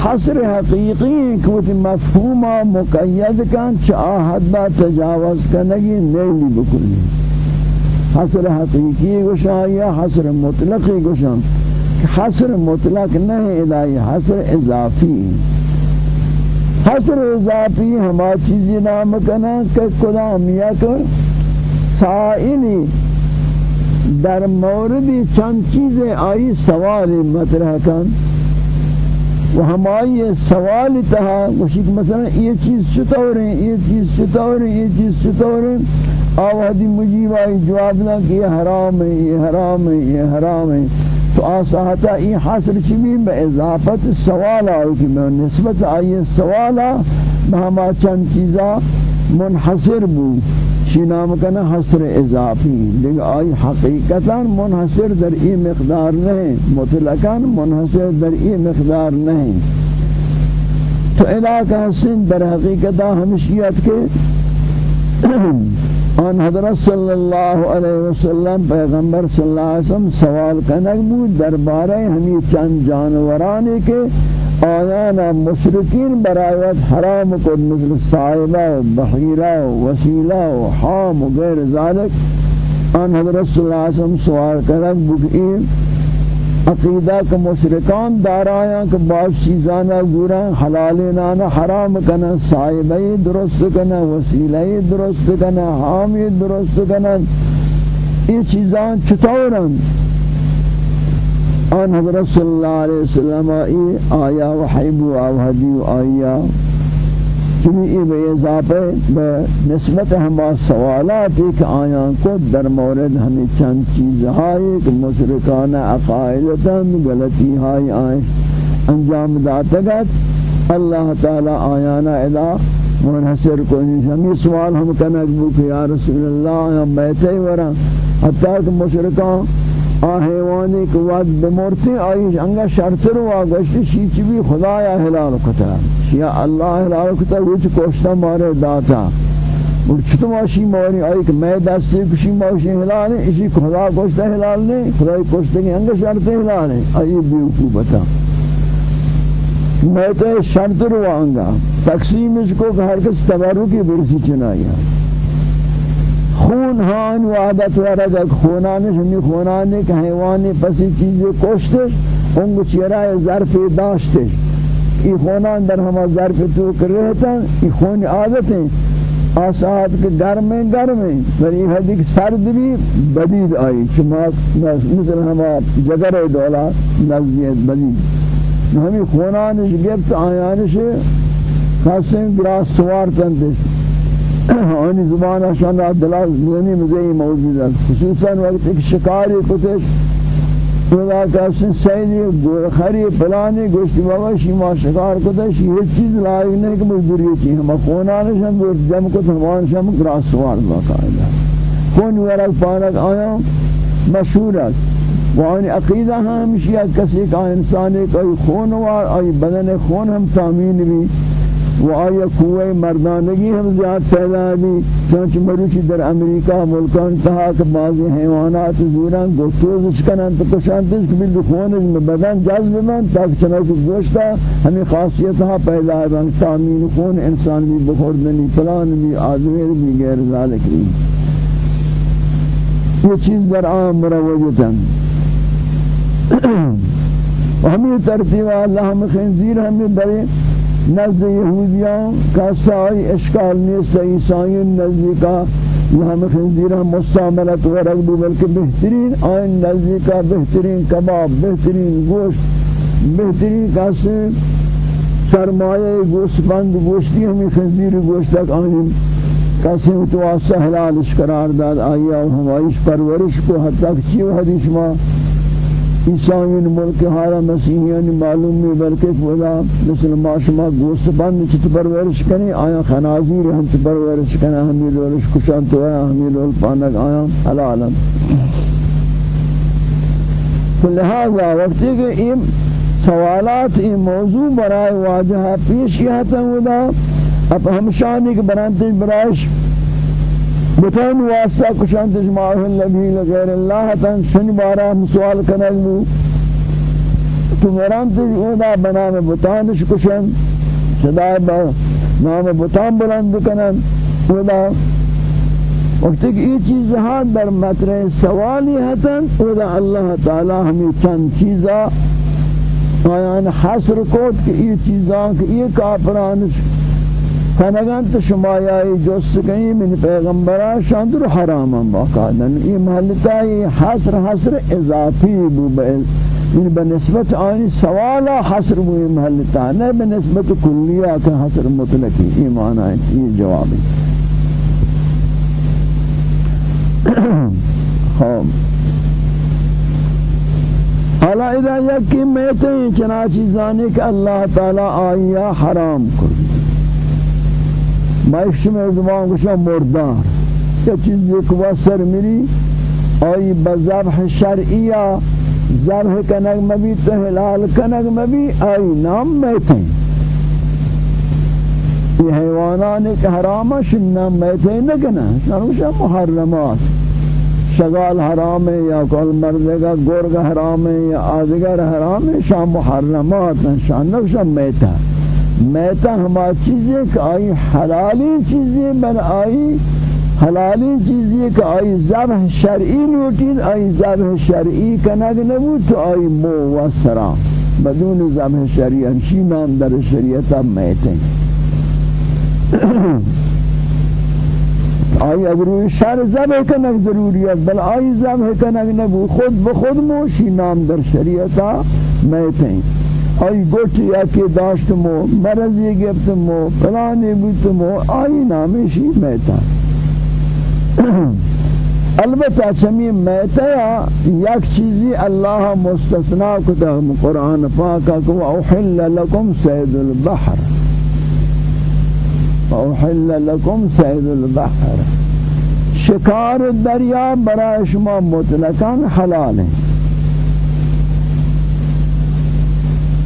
حصر حقیقی کوت مفہوم مقید کن چا حد با تجاوز کنگی نیلی بکلی حصر حقیقی گوشا یا حصر مطلقی گوشا۔ حصر مطلق نہیں الہی حصر اضافی۔ حصر اضافی ہما چیزی نام کنا کہ کدام یک سائلی در موردی چند چیزیں آئی سوال مطرح کن و ہمائی سوال تہا وشک مثلا یہ چیز چطور ہیں یہ چیز چطور ہیں یہ چیز چطور ہیں۔ آوہدی مجیب آئی جواب نہ کہ یہ حرام ہے یہ حرام ہے یہ حرام ہے۔ تو آساتا این حاصل چمی به اضافت سوال آئی کہ میں نسبت آئی سوالا بہما چند چیزا منحصر بود. شی نام کنا حصر اضافی. لیکن آئی حقیقتا منحصر در ای مقدار نہیں مطلقا منحصر در ای مقدار نہیں تو علاقہ حسن در حقیقتا ہمشیت کے آن حضرت صلی اللہ علیہ وسلم پیغمبر صلی اللہ علیہ وسلم سوال کنک بود دربارے ہمیں چند جانورانی کے آیانا مشرکین برایت حرام کو مثل صائبہ و بحیرہ و وسیلہ و حام و غیر ذالک۔ آن حضرت صلی اللہ علیہ وسلم سوال کنک بود این عقیدہ کے مشرکان دارایاں کہ بعض چیزانا زورا حلال نانا حرام کنا صاحبی درست کنا وسیلہی درست کنا حامی درست کنا یہ چیزان چطورن آن حضرت صلی اللہ علیہ وسلم آیا وحیبو آوہدی آیا ای بے اضافه بے نسبت ہما سوالات ایک آیان کو در مورد ہمیں چند چیزہائی کہ مشرکان عقائلتا غلطی ہائی آئیں انجام داتگت اللہ تعالی آیانا ادا منحصر کو ہمیں سوال ہم کنک بو کہ یا رسول اللہ ہم بیتے ورا حتیٰ کہ مشرکان آہیوانی کو وقت بمورتی آئیش انگا شرطر و آگوشتی شیچ بھی خدایا حلال کتا. شیا اللہ حلال کتا وچ کوشتا مارے داتا. اور چھتو ماشی ماری آئی کہ میں دستی کشی ماشی حلال ہے، اسی خدا کوشتا حلال نہیں، خدای کوشتا کہ انگا شرط حلال ہے. آئی بیوکو بتا. میں تو شرط رو آنگا. تقسیم اس کو کہ ہر کس تبرکی برسی چنائی ہے. خون ہان وعدت ورد. خونانش ہمی خونانے کہ حیوانی پسی چیزیں کوشتش انگو چیرائے ظرف داشتش ای خونان در ہما ظرف تو کر رہتا ای خون عادت ہیں آساد کے گرمیں گرمیں پر یہ حدیق سرد بھی بدید آئی. چما مثل ہما جگر دولا نزدیت بدید. ہمی خونانش گفت آیانش خاصیں گراس سوار آنی زبان آشان را دلاز زنی مزهی موجود است. خصوصا وقت ایک شکاری کتش خدا کسی سیدی خری پلانی گوشتی بابا شیما شکار کتش یہ چیز لائق نہیں کہ مزدوری چی ہم خونانش ہم دور جم کت ہمانش ہم گراس سوار باقاعدہ خون ورق پانک آیا مشہور است. وانی عقیدہ ہمشی کسی کا انسانی کوئی خون وار آئی بدن خون ہم تامین بھی و آیا قوه مردانگی هم زیاد پیدا بھی چونچہ مروچی در امریکہ ملکان تہا کہ بعضی حیوانات زوران گوشتوزش کنن تو کشانتش کہ بلد خونش میں بدن جذب من تاک چنانکہ گوشتا ہمیں خاصیتها پیدا ہے بانک تامین خون انسان بھی بخوردنی پلان بھی آدمیر بھی غیر ذالک بھی یہ چیز در عام مروجتا و ہمیں ترتیبہ اللہ ہم خنزیر ہمیں درے نزد یهودیان کسای اشکال نیست عیسائیان نزدیکا ہم خنزیر ہم مستعملت و رغبو بلکہ بہترین آئین نزدیکا بہترین کباب بہترین گوشت بہترین کسی سرمایہ گوشت بند گوشتی ہمیں خنزیر گوشت تک آئین کسی متواسط حلالش قرار داد. آیا و ہمائش پرورش کو؟ حتی چیو حدیث ماں عیسائیان ملک ہارا مسیحیان معلوم نہیں بلکہ خدا مثل ما شما گوشت بند چت پرورش کنی آیا خنازیر ہم چت پرورش کنی ہمی لولش کشان تو ہے ہمی لول پانک آیا حلالا لہذا وقتی کہ این سوالات این موضوع برای واجہ پیش کیا تھا ودا اب ہمشانی کے برانتش برایش بتان واسطہ کشان تجمعہ النبی لغیر اللہ تن شن بارا سوال کنل نو تو تج اودا بنام بتانش کشان صدای با نام بتان بلند کنن۔ اودا وقتی کہ یہ چیز ہاں در مطرح سوالی ہتن اودا اللہ تعالی ہمیں چند چیزا۔ آیان حصر کوت کہ یہ چیزاں کہ یہ کافرانش کنگان تو شما یای جست کہیں من پیغمبران شاندر حرام باقاعدہ یہ محلتا یہ حصر حصر اضافی بو من بنسبت آنی سوالا حصر بو یہ محلتا نہیں بنسبت کلیہ کا حصر مطلقی ایمان آئیں یہ جواب خوب حالا اذا یکی میتے چنانچہ زانے کہ اللہ تعالی آئیا حرام کر مایش میں زبان گوشا مردار یا چیزی کوا سر میری آئی بذبح شرعیہ ذبح کنگ مبی تحلال کنگ مبی آئی نام میتیں یہ حیوانان ایک حرام شن نام میتیں نکنا شان گوشا محرمات. شغال حرام ہے یا کل مردے کا گرگ حرام ہے یا آدگر حرام ہے شان محرمات شان نکشا میتہ میتا ہما چیزیں کہ آئی حلالی چیزیں بن آئی حلالی چیزی کہ آئی ذبح شرعی لوٹید آئی ذبح شرعی کنگ نبود تو آئی مو و سرا۔ بدون ذبح شرعی انشی نام در شریعتا میتیں آئی اگر روی شر ذبح کنگ ضروریت بل آئی ذبح کنگ نبود، خود بخود موشی نام در شریعتا میتیں آئی گوٹی اکی داشتمو مرضی گفتمو پلانی بودتمو آئی نامشی میتا۔ البتہ چمی میتا یک چیزی اللہ مستثناء کتا قرآن پاکا کو اوحل لکم سید البحر۔ اوحل لکم سید البحر۔ شکار دریا برای شما مطلقا حلال ہے۔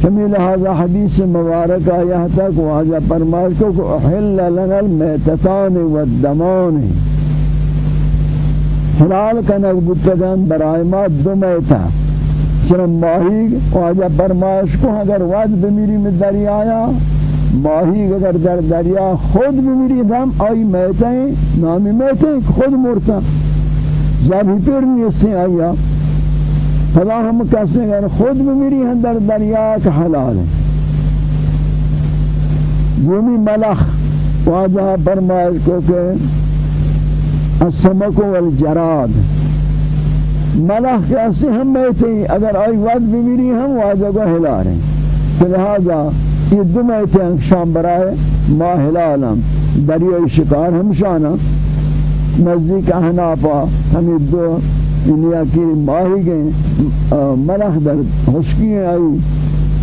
کمی لہذا حدیث مبارک آیا تک واجہ فرمائش کو کہ احل لنا المیتتان والدمان حلال کنک بتگن برای ما دو میتا۔ چرم ماہی واجہ فرمائش کو اگر واد بمیری میں دریایا ماہی اگر در دریا خود بمیری دم، آئی میتیں، نامی میتیں، خود مرتا جب ہی پر نیسیں آیا فلا ہم کہتے ہیں یعنی خود بمیری ہیں در دریا کا حلال ہے یومی ملخ واجہ فرمائش کو کہ السمک والجراد۔ ملخ کہتے ہم میتے ہیں اگر آئی وقت بمیری ہم واجہ کو حلال ہیں۔ لہذا یہ دو میتے ہیں شام برائے ما حلالم دریائی شکار ہم شانا نزدیک احنافا ہمیں دو دنیا کی ماہی گئے ملخ در خشکی آئی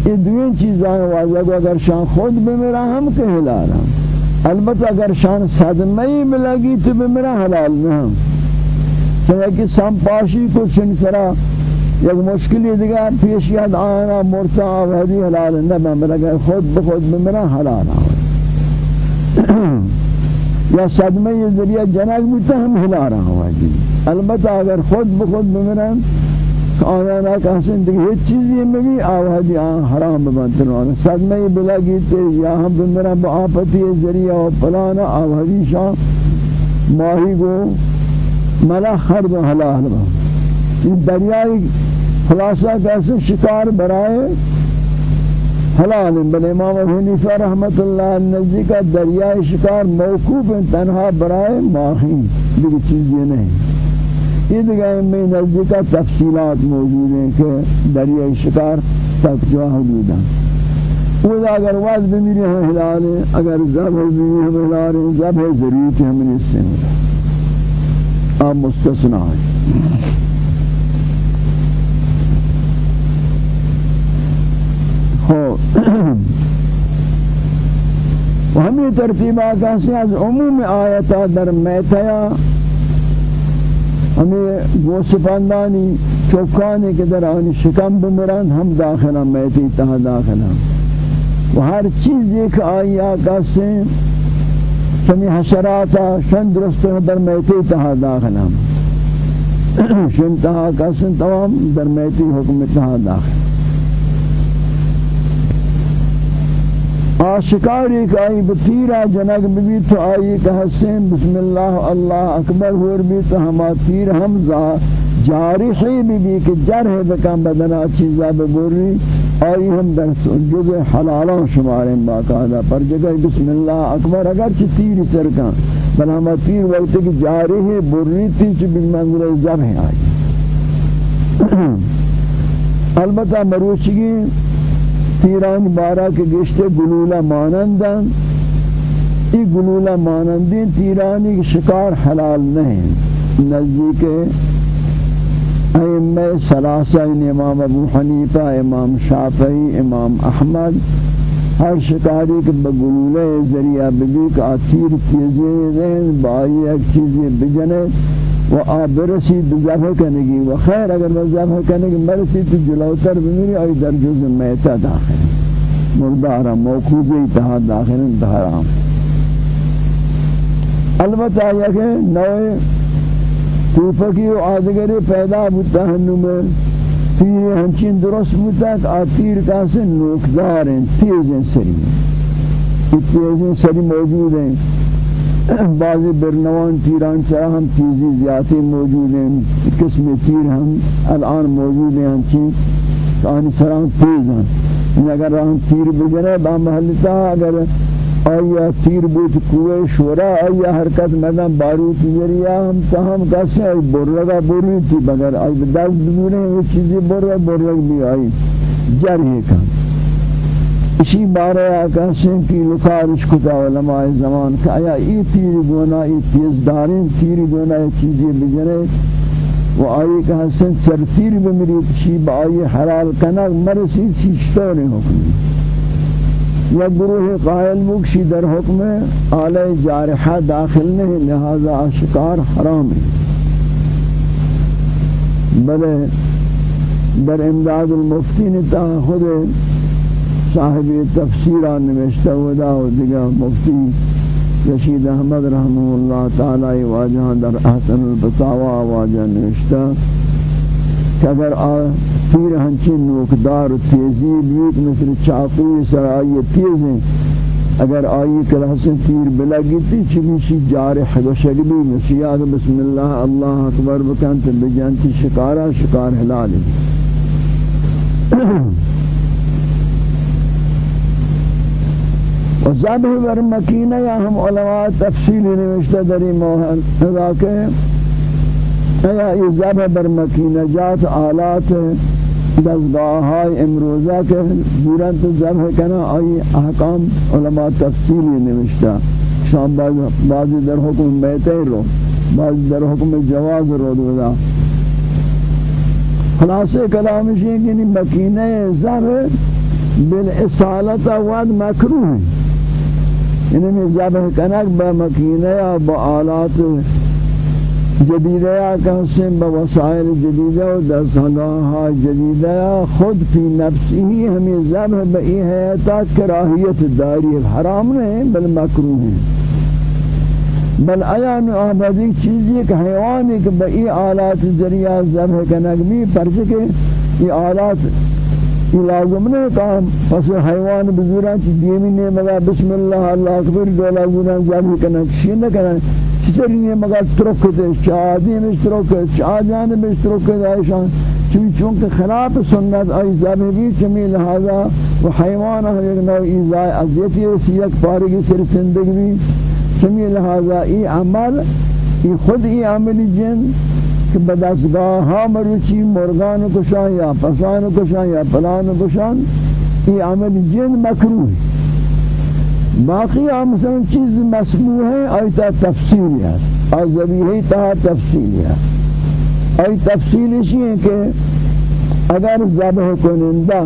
یہ دوین چیزاں واضح اگر شان خود بمیرا ہم کہلا رہا البتہ اگر شان صدمہی ملگی تو بمیرا حلال نہ ہم۔ چنہ کہ سمپاشی کو چن سرا یک مشکلی دیگر پیش آنا مرتا آوہدی حلال نہ بمیرا خود بخود بمیرا حلال آوہدی یا صدمه ذریعہ جنگ بودتا ہم ہلا رہا ہوا جی البتہ اگر خود بخود بمرن آیا نا کہسن دیکھ ہیچ چیزی میں بھی آوہدی آن حرام ببنتن آنا صدمه بلا گیتے یا ہم بمرن با آپتی ذریعہ و پلانا آوہدی شاہ ماہی گو، ملا خرد و حلال با یہ دریائی خلاصہ کہسن شکار برائے حلال بل امام ابو حنیفہ رحمت اللہ نزدیک دریائے شکار موقوف تنہا برائے ماہی دیگر چیز یہ نہیں یہ دیگر میں نزدیک تفصیلات موجود ہیں کہ دریائے شکار تک جو حدود ہیں وہ اگر واز بمیری ہم حلال ہیں اگر زب بمیری ہم حلال ہیں زب ہے ضرورت ہم نے اس سے آپ مستثناء ہیں و ہمیں ترتیبہ کہتے از عموم آیتا در میتیا ہمیں گوسفاندانی چوکانی کے در آنی شکم بمران ہم داخلہ میتی تہا داخلہ و ہر چیز ایک آیا کہتے ہیں چمی حشراتا شن درست در میتی تہا داخلہ شن تہا کہتے تمام در میتی حکم تہا داخلہ آشکاری کہ آئی بطیرہ جنگ بھی تو آئی کہ حسین بسم اللہ اللہ اکبر ہور بھی تو ہما تیر ہم جارحی بھی بھی کہ جرح بکن بدنا چیزا ببوری آئی ہم در جز حلالان شماریں باقاعدہ۔ پر جگہ بسم اللہ اکبر اگر چی تیر سرکن بل ہما تیر وقت کی جارحی بری تھی چی بمنظر جرح آئی۔ البتہ مروچگی تیران بارا کے گشتے گلولا مانندن. ای گلولا مانندین تیرانی شکار حلال نہیں نزدیک ائمہ ثلاثہ امام ابو حنیفہ امام شافعی، امام احمد ہر شکاری کے بگلولے ذریعہ بھی کہ تیر تیزی دیں بائی ایک چیزی بجنے و آب برسی بزفه کنگی و خیر اگر بزفه کنگی مرسی تو جلوتر بمیری آئی در جز میتا داخل. مردارا موقوضی اتحاد داخل انتحرام البتہ یہ کہ نوے توفقی و آدگری پیدا بودتا ہنو میں تیر ہنچین درست بودتا کہ آتیر کاسے نوکدار ہیں تیز سری. تیز ہیں سری موجود ہیں بعضی برنوان تیران چرا ہم چیزی زیادی موجود ہیں قسم تیر ہم الان موجود ہیں چیز آنی سران تیز ہیں۔ اگر ہم تیر بجنے با محلتا اگر آیا تیر بود کوئے شورا آیا حرکت مدن باروت ذریعہ ہم تاہم کسی آئی برگا بری تھی بگر آئی دست بزورے وہ چیزی برگ برگ بھی آئی۔ جرہی کم اسی بارے آقا سن کی لکارش کتا علماء زمان کہ آیا ای تیر گونا ای تیز دارین تیر گونا ای چیزی بجنے۔ و آئی کہ حسن چر تیر بمری کشی با آئی حلال کنک مرسی چیشتوری حکمی یا گروہ قائل مکشی در حکم آلہ جارحہ داخل نہیں لہذا شکار حرام ہے۔ بلے در امداد المفتی نتا خود صاحب تفسیرہ نوشتہ ودا و دیگا مفتی رشید احمد رحمہ اللہ تعالی واجہ در احسن البتاوہ واجہ نوشتہ کہ اگر تیر ہنچین نوکدار و تیزی بیت مثل چاقوی سر آئی تیز ہیں اگر آئی کلحسن تیر بلگی تی چمیشی جارح و شگبی مسیاد بسم اللہ اللہ اکبر بکنت بجانتی شکارا شکار حلالی و زبح بر مکینہ یا ہم علماء تفصیلی نوشتہ دری موہن ادا کہ یا یہ ذبح بر مکینجات آلات دستگاه های امروزه که ذبح کنه آئی احکام علماء تفصیلی نوشته. شام بعضی در حکم بیته رو بعضی در حکم جواز رو دودا خلاصه کلامش ہے کہ مکینہ ذبح بالاصالت ود مکروه. یعنی ذبح کنک با مکینہ با آلات جدیدہ کا حسن بوسائل جدیدہ و دستگاہ جدیدہ خود فی نفسی ہی ہمیں ذبح بئی ہے تا داری حرام نہیں بل مکروہ ہیں۔ بل میں آبادی چیزی کہ حیوانی کہ بئی آلات ذریعہ ذبح کنک بھی پرچہ کہ یہ آلات لازم نہیں کہا پس حیوان بزران چی دیمی نے مگا بسم اللہ اللہ اکبر دولا زوران ذبح کنک شیر نہ کنک چیزی مگر ترک دے شادی میں ترک شاہجان میں ترک دے ایشان چون چونکہ خلاف سنت ای زبی چمی لہذا و حیوان ہے ایک نوع ایزای عذیتی رسی یک پارگی سر زندگی بھی. چمی لہذا ای عمل ای خود ای عمل جن کہ بدستگاہ ہاں مروچی، مرغان کشان یا پسان کشان یا پلان کشان، ای عمل جن مکروه. باقی مثلا چیز مسموع ہے ایتا تفصیلی ہے اور ذبیحی تہا تفصیلی ہے ای تفصیلش یہ کہ اگر ذبح کنندہ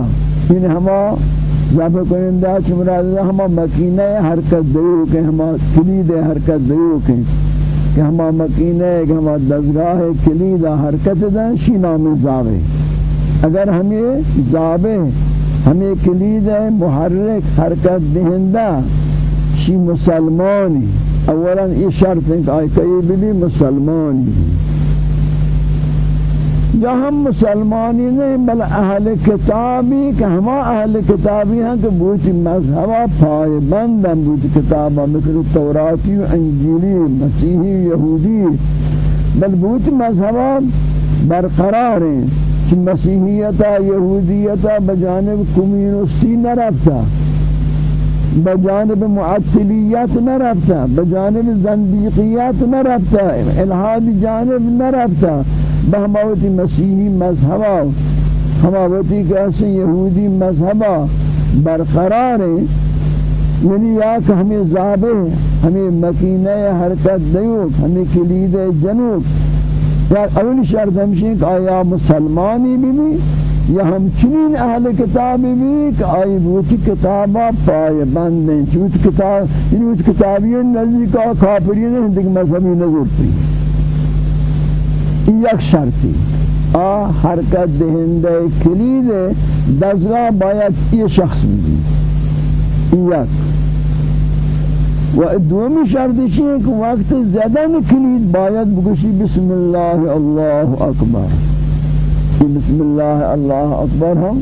یعنی ہما ذبح کنندہ چمراد ہما مکینہ حرکت دیو کہ ہما کلید حرکت دیو کہ کہ ہما مکینہ کہ ہما دزگاہ کلید حرکت دیں، شی نام زابے اگر ہمیں زابے ہمیں کلید محرک حرکت دہندہ، شی مسلمانی۔ اولا یہ شرط ہے کہ آئی قیبی بھی مسلمانی۔ ہم مسلمانی نہیں بل اہل کتابی کہ ہما اہل کتابی ہیں کہ بوچی مذہبہ پائے بندن بوچی کتابہ مثل توراتی و انجیلی مسیحی یہودی بل بوچی مذہبہ برقرار ہیں۔ کہ مسیحیتا یہودیتا بجانب کمیونستی نہ رفتا بجانب معطلیت نہ رفتا بجانب زندیقیت نہ رفتا الہاد جانب نہ رفتا۔ بہماوتی مسیحی مذہبہ ہماوتی کیسے یہودی مذہبہ برقرار ہیں یعنی یا کہ ہمیں زابے ہمیں مکینہ حرکت دیوک ہمیں کلید جنوب یا اول شرط ہمشہ کہ آیا مسلمانی بھی بھی یا ہمچنین اہل کتاب بھی کہ آئی بوچی کتابہ پائے بند ہیں چوت کتاب؟ یعنی اس کتابی نزدیکا کافرین ہیں دیکھ مذہبی نظر تھی یک شرطی. آ حرکت دہندہ کلید دزگاہ باید یہ شخص بھی یک. و دومی شرطی ہے کہ وقت زدن کلید باید بگوشی بسم اللہ اللہ اکبر. بسم اللہ اللہ اکبر ہم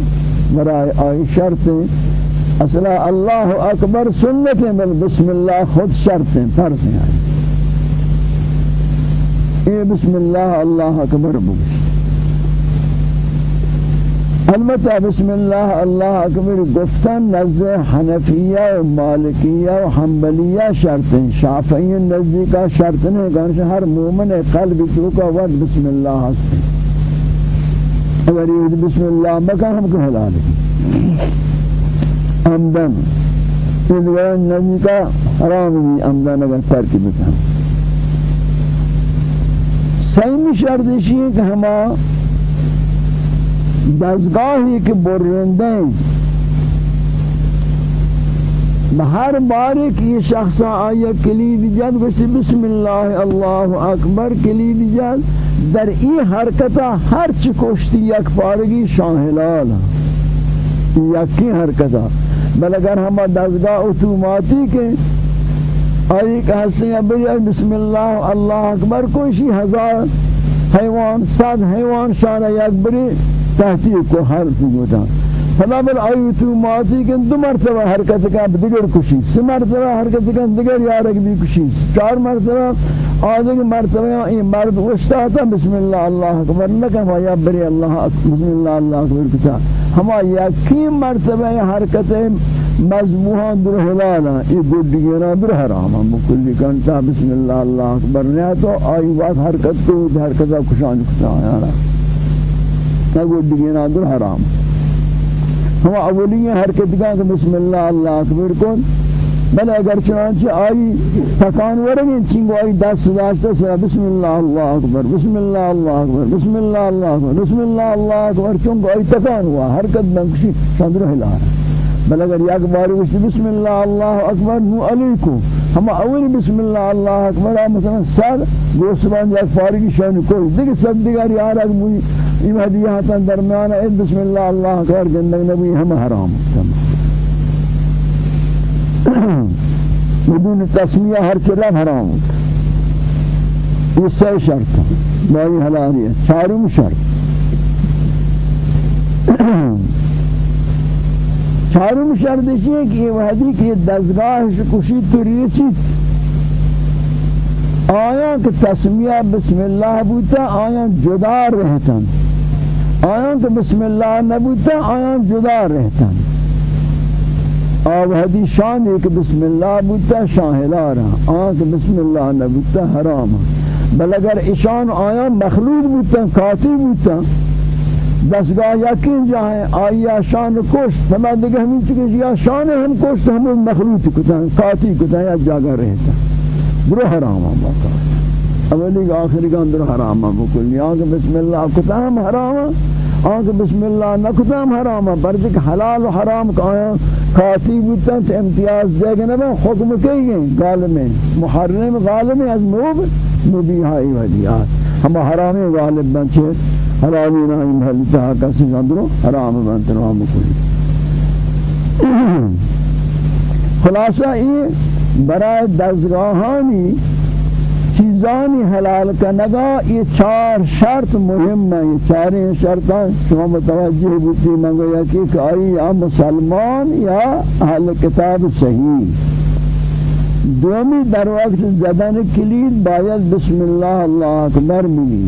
برائے آئی شرط. أصلا اللہ اکبر سنت بل بسم اللہ خود شرط فرض یہ بسم اللہ اللہ اکبر بگش البتہ بسم اللہ اللہ اکبر گفتن نزد حنفیہ و مالکیہ و حنبلیہ شرط ہیں شافعی نزدیکا شرط نہیں کہ ہر مومن قلب تو کا ود بسم اللہ ہستے اگر یہ بسم اللہ مکہ ہم کو حلال ہے. امدن یہ دیگر نزدیکا حرام بھی امدن اگر ترکی بتا سیمی شرط ہے کہ ہما دزگاهی که برنده بهر باری که یہ شخص آیا کلید جد گوشتی بسم الله الله اکبر، کلید جد در این حرکتا هر چی کشتی یک پارگی شاهلال یکی حرکتا بل اگر ہم دزگاہ اتوماتی کے آئی کہ حسن ابری بسم اللہ اللہ اکبر کوشی ہزار حیوان صد حیوان شانہ یک بری تحقیق کو ہر چیزا فلا بل آئی تو ماتی کہ دو مرتبہ حرکت کا دیگر کشی سی مرتبہ حرکت کا دیگر یارک بھی کشی چار مرتبہ آدھے مرتبہ یہ مرد وشتا تھا بسم اللہ اللہ اکبر لکم یا بری اللہ بسم اللہ اللہ اکبر کتا۔ ہما یکی مرتبہ حرکت مذبوحان در حلالا. یہ گڈگینا در حراما بکلی کنتا بسم اللہ اللہ اکبر. نیا تو آئی بات حرکت کو حرکت کشان کتا آیا نگو دیگه اندر حرام. ہم اولی حرکت کا کہ بسم اللہ اللہ اکبر کن. بل اگر چنانچہ آئی تکان ورگیں چنگو آئی دست داشتا سرا بسم اللہ اللہ اکبر. بسم اللہ اللہ اکبر. بسم اللہ اللہ اکبر. بسم اللہ اللہ اکبر. چنگو آئی تکان ہوا حرکت بنکشی. صدر ہلا بل اگر یک بسم اللہ اللہ اکبر نو علیکم ہم أول بسم اللہ اللہ اکبر مثلا سر گوسبان یک فارغی شأن کوئی دیگه سب دیگر یار از موی این هدیه هستن درمیان اید بسم الله الله اکبر گندگ نبی همه حرام. بدون تسمیه هر چرا حرام. یہ سه شرط باقی حلالیه چهارم شرط چهارم شرط یہ کہ یہ وحدی کہ دزگاہ کشی تو ریچی آیا کہ تسمیہ بسم اللہ بوتا آیا جدا رہتن آیا کہ بسم اللہ نبوتا آیا جدا رہتن آب حدی شان ایک بسم اللہ بوتا شاہلا رہا آیا کہ بسم اللہ نبوتا حرام بل اگر اشان آیا مخلوط بوتا کاتی بوتا دستگاہ یقین جائیں آیا شان کشت فما دیگه ہمیں چکے جی، یا شان ہم کشت، ہم مخلوط کتا کاتی کتا یا جاگا رہتا درو حرام ہم باقا اولی کا آخری کا اندر حرام بکل یا کہ بسم اللہ کتام حرام آنکہ بسم اللہ نہ کتام حرام برد جی کہ حلال و حرام کا آیا کاتی بودتا تو امتیاز دے گا نبا حکم کئی گئے غالب میں محرم غالب از موب مبیہائی ودیات ہم حرامی غالب بنچے حلالی نائی محلیتہ کسی اندرو حرام بنتنوام بکل خلاصہ یہ برای دزگاهانی چیزانی حلال کنگا یہ چار شرط مهم ہیں یہ چاریں شرطان شما متوجہ بودتی منگو یکی کہ آئی یا مسلمان یا اہل کتاب صحیح. دومی در وقت زدن کلید باید بسم اللہ اللہ اکبر ملی.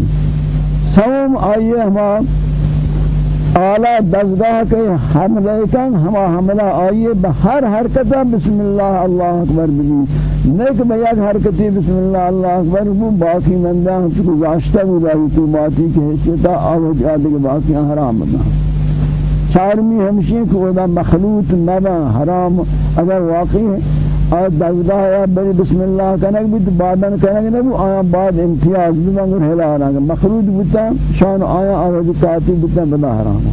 سوم آئیے ہمارا اعلی دزگاہ کے حملے کن ہما حملہ آئیے بہر حرکتہ بسم اللہ اللہ اکبر بلی نیک بیاد حرکتی بسم اللہ اللہ اکبر وہ باقی مندہ ہم چکو گاشتہ بھی داری تو باتی کے حصیتا آوج آدھے باقی حرام بنا۔ چارمی ہمشی کہ وہ مخلوط نبا حرام اگر واقعی ہے۔ اور دزگاہ یا بری بسم اللہ کنک بھی تو بعدن کنک نبو آیا بعد امتیاز بھی منگر ہلا رہا مخلوط بتا شان آیا آرہی کاتی بتا بدا حرام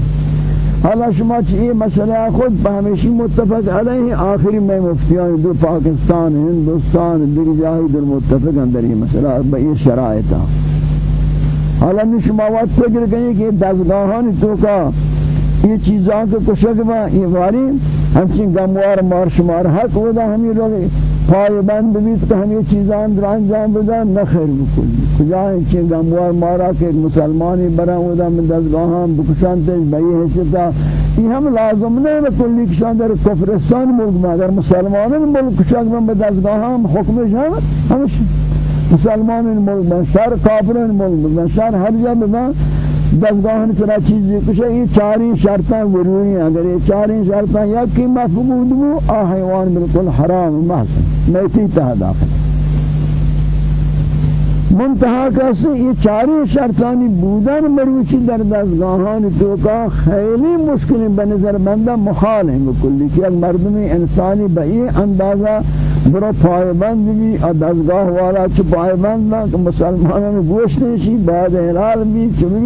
حالا شما چیئے مسئلہ خود بہمیشی متفق علیہ آخری میں مفتیان دو پاکستان ہندوستان دیگر جاہی در متفق اندر یہ مسئلہ بئی شرائطہ حالا شما وقت فکر کہیں کہ دزگاہانی تو کا یہ چیزاں کو کشک با یہ واری همچین گموار مار شمار حق بودا همین رو پای بند بید که همین چیزان در انجام بدن نخیر بکنی کجا همچین گموار مارا که مسلمانی برن بودا من دزگاه هم بکشان تیج بایی حسیتا ای هم لازم نه کلی کشان در کفرستان ملک ما در مسلمانان ملک کشان من به دزگاه هم حکمش هم همش مسلمانان ملک من شهر کافران ملک من شهر هر جا دستگاہن چرا چیزی کچھ یہ چاری شرطاں ضروری ہیں۔ اگر یہ چاری شرطاں یا کی مفقود ہو آ حیوان بالکل حرام محسن نیتی تہ داخل۔ کسی یہ چاری شرطانی بودن مروچی در دستگاهان توکا خیلی مشکلی بنظر بندہ محال ہیں۔ بکلی کہ ایک مردمی انسانی بئی اندازہ برو پائبند بھی دستگاہ والا چھ پائبند کہ مسلمانوں گوشت نشی بعد حلال بھی چمی